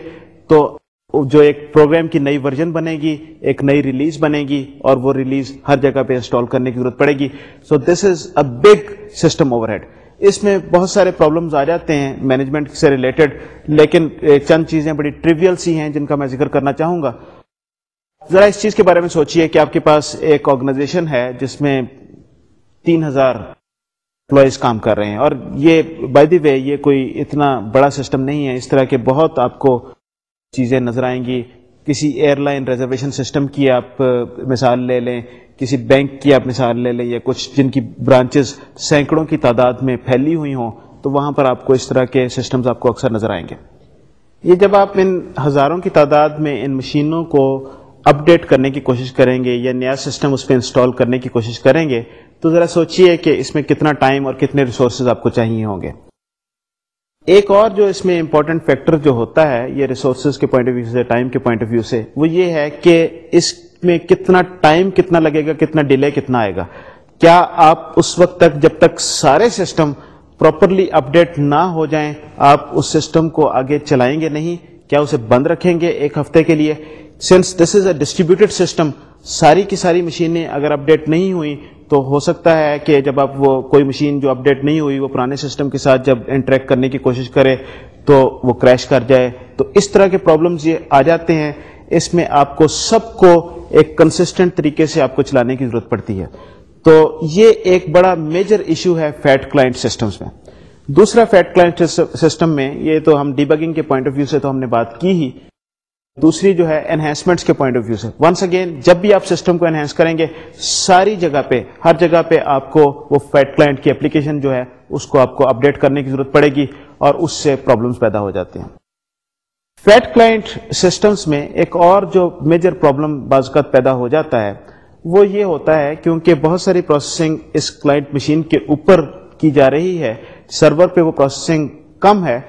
تو جو ایک پروگرام کی نئی ورژن بنے گی، ایک نئی ریلیز بنے گی، اور وہ ریلیز ہر جگہ پہ انسٹال کرنے کی ضرورت پڑے گی۔ So this is a big system overhead اس میں بہت سارے پرابلمز آ جاتے ہیں مینجمنٹ سے ریلیٹڈ لیکن چند چیزیں بڑی ٹریویل سی ہیں جن کا میں ذکر کرنا چاہوں گا۔ ذرا اس چیز کے بارے میں سوچئے کہ آپ کے پاس ایک آرگنائزیشن ہے جس میں تین ہزار امپلائیز کام کر رہے ہیں، اور یہ بائی دی وے یہ کوئی اتنا بڑا سسٹم نہیں ہے۔ اس طرح کے بہت آپ کو چیزیں نظر آئیں گی۔ کسی ایئر لائن ریزرویشن سسٹم کی آپ مثال لے لیں، کسی بینک کی آپ مثال لے لیں یا کچھ جن کی برانچز سینکڑوں کی تعداد میں پھیلی ہوئی ہوں، تو وہاں پر آپ کو اس طرح کے سسٹمز آپ کو اکثر نظر آئیں گے۔ یہ جب آپ ان ہزاروں کی تعداد میں ان مشینوں کو اپڈیٹ کرنے کی کوشش کریں گے یا نیا سسٹم اس پہ انسٹال کرنے کی کوشش کریں گے، تو ذرا سوچئے کہ اس میں کتنا ٹائم اور کتنے ریسورسز آپ کو چاہیے ہوں گے۔ ایک اور جو اس میں امپورٹنٹ فیکٹر جو ہوتا ہے، یہ ریسورسز کے پوائنٹ آف ویو سے ٹائم کے پوائنٹ آف ویو سے، وہ یہ ہے کہ اس میں کتنا ٹائم کتنا لگے گا، کتنا ڈیلے کتنا آئے گا۔ کیا آپ اس وقت تک، جب تک سارے سسٹم پراپرلی اپڈیٹ نہ ہو جائیں، آپ اس سسٹم کو آگے چلائیں گے نہیں؟ کیا اسے بند رکھیں گے ایک ہفتے کے لیے؟ Since this is a distributed system ساری کی ساری مشینیں اگر اپڈیٹ نہیں ہوئی تو ہو سکتا ہے کہ جب آپ وہ کوئی مشین جو اپڈیٹ نہیں ہوئی وہ پرانے سسٹم کے ساتھ جب انٹریکٹ کرنے کی کوشش کرے تو وہ کریش کر جائے۔ تو اس طرح کے پرابلمز یہ آ جاتے ہیں۔ اس میں آپ کو سب کو ایک کنسسٹنٹ طریقے سے آپ کو چلانے کی ضرورت پڑتی ہے۔ تو یہ ایک بڑا میجر ایشو ہے فیٹ کلائنٹ سسٹمز میں۔ دوسرا فیٹ کلائنٹ سسٹم میں یہ تو ہم ڈیبگنگ کے پوائنٹ آف ویو سے تو ہم نے بات کی ہی۔ دوسری جو ہے انہینسمنٹس کے پوائنٹ آف ویو سے۔ ونس اگین جب بھی آپ سسٹم کو انہینس کریں گے، ساری جگہ پہ، ہر جگہ پہ آپ کو وہ فیٹ کلائنٹ کی اپلیکیشن جو ہے، اس کو آپ کو اپڈیٹ کرنے کی ضرورت پڑے گی اور اس سے پرابلمس پیدا ہو جاتے ہیں۔ فیٹ کلائنٹ سسٹمس میں ایک اور جو میجر پرابلم بازوقت پیدا ہو جاتا ہے، وہ یہ ہوتا ہے کیونکہ بہت ساری پروسیسنگ اس کلائنٹ مشین کے اوپر کی جا رہی ہے سرور پہ وہ پروسیسنگ کم ہے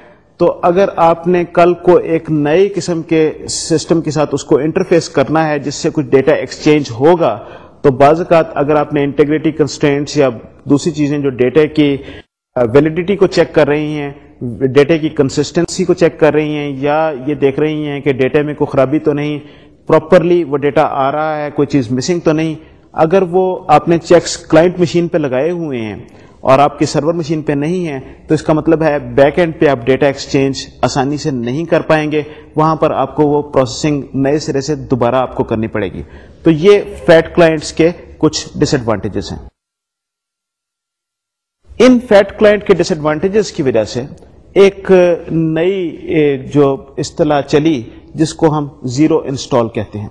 تو اگر آپ نے کل کو ایک نئے قسم کے سسٹم کے ساتھ اس کو انٹرفیس کرنا ہے، جس سے کچھ ڈیٹا ایکسچینج ہوگا، تو بعض اوقات اگر آپ نے انٹیگریٹی کنسٹینٹس یا دوسری چیزیں جو ڈیٹا کی ویلیڈیٹی کو چیک کر رہی ہیں، ڈیٹا کی کنسسٹنسی کو چیک کر رہی ہیں، یا یہ دیکھ رہی ہیں کہ ڈیٹا میں کوئی خرابی تو نہیں پراپرلی وہ ڈیٹا آ رہا ہے، کوئی چیز مسنگ تو نہیں۔ اگر وہ آپ نے چیکس کلائنٹ مشین پہ لگائے ہوئے ہیں اور آپ کی سرور مشین پہ نہیں ہے، تو اس کا مطلب ہے بیک اینڈ پہ آپ ڈیٹا ایکسچینج آسانی سے نہیں کر پائیں گے۔ وہاں پر آپ کو وہ پروسیسنگ نئے سرے سے دوبارہ آپ کو کرنی پڑے گی۔ تو یہ فیٹ کلائنٹس کے کچھ ڈس ایڈوانٹیجز ہیں۔ ان فیٹ کلائنٹ کے ڈس ایڈوانٹیجز کی وجہ سے ایک نئی جو اصطلاح چلی، جس کو ہم زیرو انسٹال کہتے ہیں۔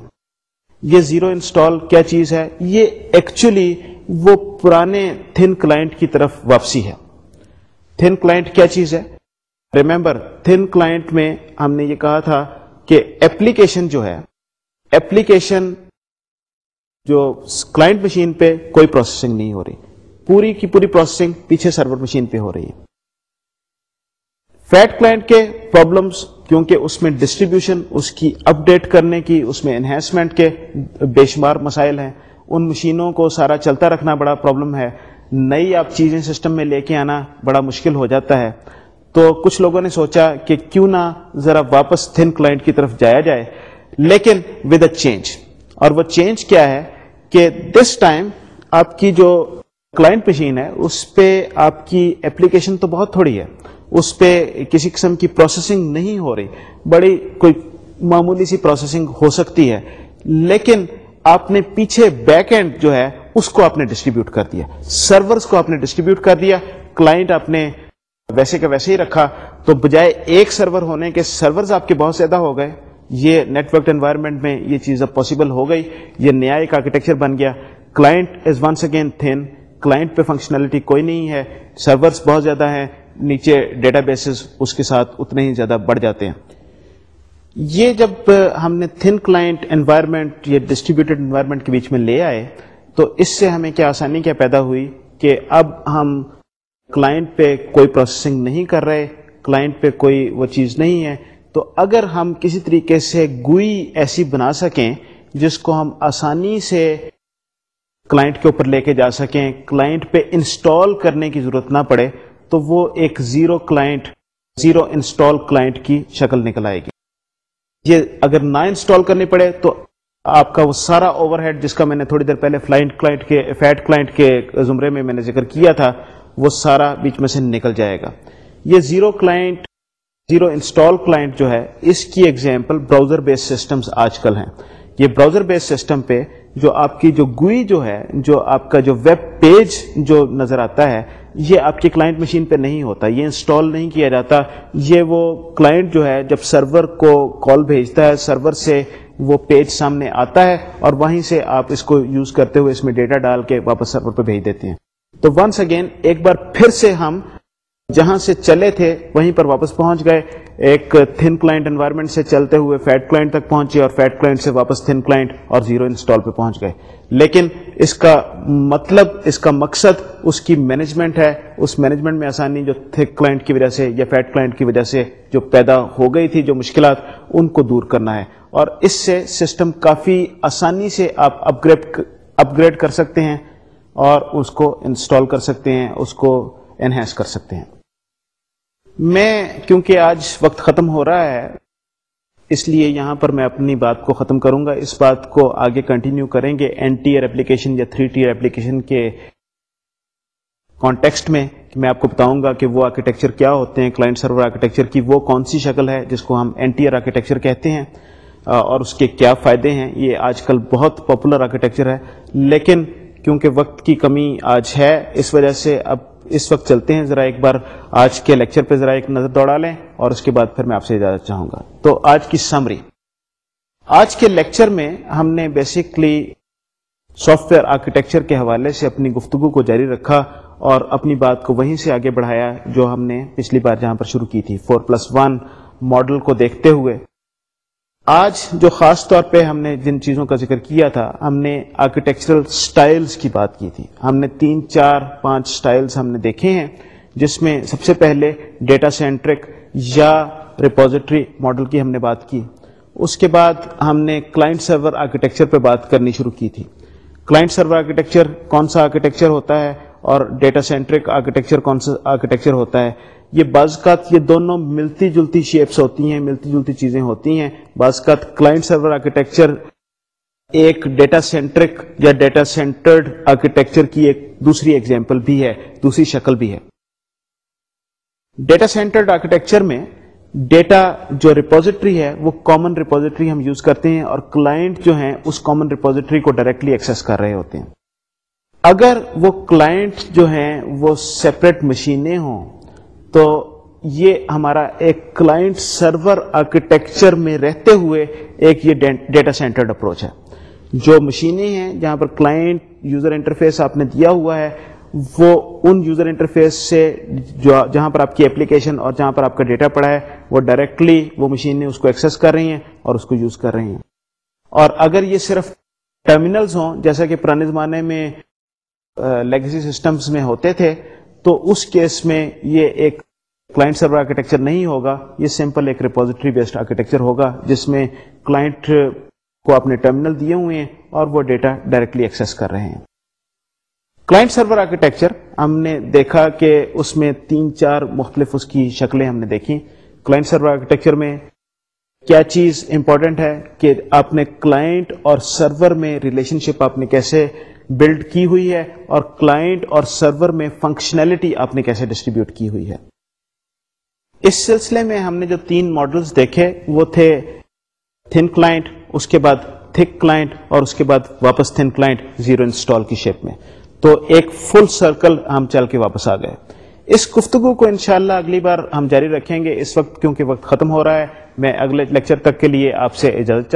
یہ زیرو انسٹال کیا چیز ہے؟ یہ ایکچولی وہ پرانے تھن کلائنٹ کی طرف واپسی ہے۔ تھن کلائنٹ کیا چیز ہے؟ ریمبر تھن کلائنٹ میں ہم نے یہ کہا تھا کہ ایپلیکیشن جو ہے ایپلیکیشن جو کلائنٹ مشین پہ کوئی پروسیسنگ نہیں ہو رہی۔ پوری کی پوری پروسیسنگ پیچھے سرور مشین پہ ہو رہی ہے۔ فیٹ کلائنٹ کے پرابلمس کیونکہ اس میں ڈسٹریبیوشن اس کی اپ ڈیٹ کرنے کی، اس میں انہینسمنٹ کے بے شمار مسائل ہیں۔ ان مشینوں کو سارا چلتا رکھنا بڑا پرابلم ہے۔ نئی آپ چیزیں سسٹم میں لے کے آنا بڑا مشکل ہو جاتا ہے۔ تو کچھ لوگوں نے سوچا کہ کیوں نہ ذرا واپس تھن کلائنٹ کی طرف جایا جائے۔ لیکن ود اے چینج اور وہ چینج کیا ہے کہ دس ٹائم آپ کی جو کلائنٹ مشین ہے، اس پہ آپ کی اپلیکیشن تو بہت تھوڑی ہے۔ اس پہ کسی قسم کی پروسیسنگ نہیں ہو رہی۔ بڑی کوئی معمولی سی پروسیسنگ ہو سکتی ہے۔ لیکن آپ نے پیچھے بیک اینڈ جو ہے، اس کو آپ نے ڈسٹریبیوٹ کر دیا۔ سرورز کو آپ نے ڈسٹریبیوٹ کر دیا۔ کلائنٹ آپ نے ویسے کا ویسے ہی رکھا۔ تو بجائے ایک سرور ہونے کے سرورز آپ کے بہت زیادہ ہو گئے۔ یہ نیٹورک انوائرمنٹ میں یہ چیز اب پاسبل ہو گئی۔ یہ نیا ایک آرکیٹیکچر بن گیا۔ Client is once again thin client پہ فنکشنلٹی کوئی نہیں ہے۔ سرورز بہت زیادہ ہیں۔ نیچے ڈیٹا بیسز اس کے ساتھ اتنے ہی زیادہ بڑھ جاتے ہیں۔ یہ جب ہم نے تھن کلائنٹ انوائرمنٹ یا ڈسٹریبیوٹیڈ انوائرمنٹ کے بیچ میں لے آئے، تو اس سے ہمیں کیا آسانی کیا پیدا ہوئی کہ اب ہم کلائنٹ پہ کوئی پروسیسنگ نہیں کر رہے کلائنٹ پہ کوئی وہ چیز نہیں ہے۔ تو اگر ہم کسی طریقے سے گوئی ایسی بنا سکیں جس کو ہم آسانی سے کلائنٹ کے اوپر لے کے جا سکیں کلائنٹ پہ انسٹال کرنے کی ضرورت نہ پڑے، تو وہ ایک zero client zero install client کی شکل نکل آئے گی۔ یہ اگر نہ انسٹال کرنی پڑے تو آپ کا وہ سارا اوور ہیڈ جس کا میں نے تھوڑی دیر پہلے فلائنٹ کلائنٹ کے فیٹ کلائنٹ کے زمرے میں میں نے ذکر کیا تھا، وہ سارا بیچ میں سے نکل جائے گا۔ یہ zero client zero install client جو ہے، اس کی ایگزامپل براؤزر بیس سسٹمز آج کل ہیں۔ یہ براؤزر بیس سسٹم پہ جو آپ کی جو گوئی جو ہے، جو آپ کا جو ویب پیج جو نظر آتا ہے یہ آپ کے کلائنٹ مشین پہ نہیں ہوتا، یہ انسٹال نہیں کیا جاتا۔ یہ وہ کلائنٹ جو ہے، جب سرور کو کال بھیجتا ہے سرور سے وہ پیج سامنے آتا ہے اور وہیں سے آپ اس کو یوز کرتے ہوئے اس میں ڈیٹا ڈال کے واپس سرور پہ بھیج دیتے ہیں۔ تو ونس اگین ایک بار پھر سے ہم جہاں سے چلے تھے، وہیں پر واپس پہنچ گئے۔ ایک تھن کلائنٹ انوائرمنٹ سے چلتے ہوئے فیٹ کلائنٹ تک پہنچے اور فیٹ کلائنٹ سے واپس تھن کلائنٹ اور زیرو انسٹال پہ پہنچ گئے۔ لیکن اس کا مطلب اس کا مقصد اس کی مینجمنٹ ہے۔ اس مینجمنٹ میں آسانی جو تھک کلائنٹ کی وجہ سے یا فیٹ کلائنٹ کی وجہ سے جو پیدا ہو گئی تھی، جو مشکلات، ان کو دور کرنا ہے۔ اور اس سے سسٹم کافی آسانی سے آپ اپ گریڈ اپ گریڈ کر سکتے ہیں اور اس کو انسٹال کر سکتے ہیں، اس کو انہینس کر سکتے ہیں۔ میں کیونکہ آج وقت ختم ہو رہا ہے، اس لیے یہاں پر میں اپنی بات کو ختم کروں گا۔ اس بات کو آگے کنٹینیو کریں گے این ٹی ایئر اپلیکیشن یا تھری ٹی ایئر اپلیکیشن کے کانٹیکسٹ میں میں آپ کو بتاؤں گا کہ وہ آرکیٹیکچر کیا ہوتے ہیں کلائنٹ سرور آرکیٹیکچر کی وہ کون سی شکل ہے جس کو ہم این ٹی ایئر آرکیٹیکچر کہتے ہیں اور اس کے کیا فائدے ہیں۔ یہ آج کل بہت پاپولر آرکیٹیکچر ہے، لیکن کیونکہ وقت کی کمی آج ہے، اس وجہ سے اب اس وقت چلتے ہیں، ذرا ایک بار آج کے لیکچر پہ ذرا ایک نظر دوڑا لیں اور اس کے بعد پھر میں آپ سے اجازت چاہوں گا۔ تو آج کی سمری آج کے لیکچر میں ہم نے بیسکلی سافٹ ویئر آرکیٹیکچر کے حوالے سے اپنی گفتگو کو جاری رکھا اور اپنی بات کو وہیں سے آگے بڑھایا جو ہم نے پچھلی بار جہاں پر شروع کی تھی۔ فور پلس ون ماڈل کو دیکھتے ہوئے آج جو خاص طور پہ ہم نے جن چیزوں کا ذکر کیا تھا، ہم نے آرکیٹیکچرل سٹائلز کی بات کی تھی۔ ہم نے تین، چار، پانچ سٹائلز ہم نے دیکھے ہیں، جس میں سب سے پہلے ڈیٹا سینٹرک یا ریپوزیٹری ماڈل کی ہم نے بات کی۔ اس کے بعد ہم نے کلائنٹ سرور آرکیٹیکچر پہ بات کرنی شروع کی تھی۔ کلائنٹ سرور آرکیٹیکچر کون سا آرکیٹیکچر ہوتا ہے اور ڈیٹا سینٹرک آرکیٹیکچر کون سا آرکیٹیکچر ہوتا ہے؟ یہ بعض یہ دونوں ملتی جلتی شیپس ہوتی ہیں، ملتی جلتی چیزیں ہوتی ہیں۔ بعض کلائنٹ سرور آرکیٹیکچر ایک ڈیٹا سینٹرک یا ڈیٹا سینٹرڈ آرکیٹیکچر کی ایک دوسری ایگزامپل بھی ہے، دوسری شکل بھی ہے۔ ڈیٹا سینٹرڈ آرکیٹیکچر میں ڈیٹا جو ریپوزیٹری ہے، وہ کامن ریپوزیٹری ہم یوز کرتے ہیں اور کلائنٹ جو ہیں، اس کامن ریپوزیٹری کو ڈائریکٹلی ایکسس کر رہے ہوتے ہیں۔ اگر وہ کلائنٹ جو ہیں، وہ سیپریٹ مشینیں ہوں تو یہ ہمارا ایک کلائنٹ سرور آرکیٹیکچر میں رہتے ہوئے ایک یہ ڈیٹا سینٹرڈ اپروچ ہے۔ جو مشینیں ہیں جہاں پر کلائنٹ یوزر انٹرفیس آپ نے دیا ہوا ہے، وہ ان یوزر انٹرفیس سے جو جہاں پر آپ کی اپلیکیشن اور جہاں پر آپ کا ڈیٹا پڑا ہے، وہ ڈائریکٹلی وہ مشینیں اس کو ایکسس کر رہی ہیں اور اس کو یوز کر رہی ہیں۔ اور اگر یہ صرف ٹرمینلز ہوں، جیسا کہ پرانے زمانے میں لیگسی سسٹمز میں ہوتے تھے، تو اس کیس میں یہ ایک کلائنٹ سرور آرکیٹیکچر نہیں ہوگا، یہ سمپل ایک ریپوزیٹری بیسڈ آرکیٹیکچر ہوگا، جس میں کلائنٹ کو اپنے ٹرمینل دیے ہوئے ہیں اور وہ ڈیٹا ڈائریکٹلی ایکسس کر رہے ہیں۔ کلائنٹ سرور آرکیٹیکچر ہم نے دیکھا کہ اس میں تین چار مختلف اس کی شکلیں ہم نے دیکھی۔ کلائنٹ سرور آرکیٹیکچر میں کیا چیز امپورٹنٹ ہے کہ آپ نے کلائنٹ اور سرور میں ریلیشن شپ آپ نے کیسے بلڈ کی ہوئی ہے اور کلائنٹ اور سرور میں فنکشنلٹی آپ نے کیسے ڈسٹریبیوٹ کی ہوئی ہے۔ اس سلسلے میں ہم نے جو تین ماڈلز دیکھے، وہ تھے تھن کلائنٹ اس کے بعد تھک کلائنٹ اور اس کے بعد واپس تھن کلائنٹ زیرو انسٹال کی شیپ میں۔ تو ایک فل سرکل ہم چل کے واپس آ گئے۔ اس گفتگو کو انشاءاللہ اگلی بار ہم جاری رکھیں گے۔ اس وقت کیونکہ وقت ختم ہو رہا ہے، میں اگلے لیکچر تک کے لیے آپ سے اجازت چاہوں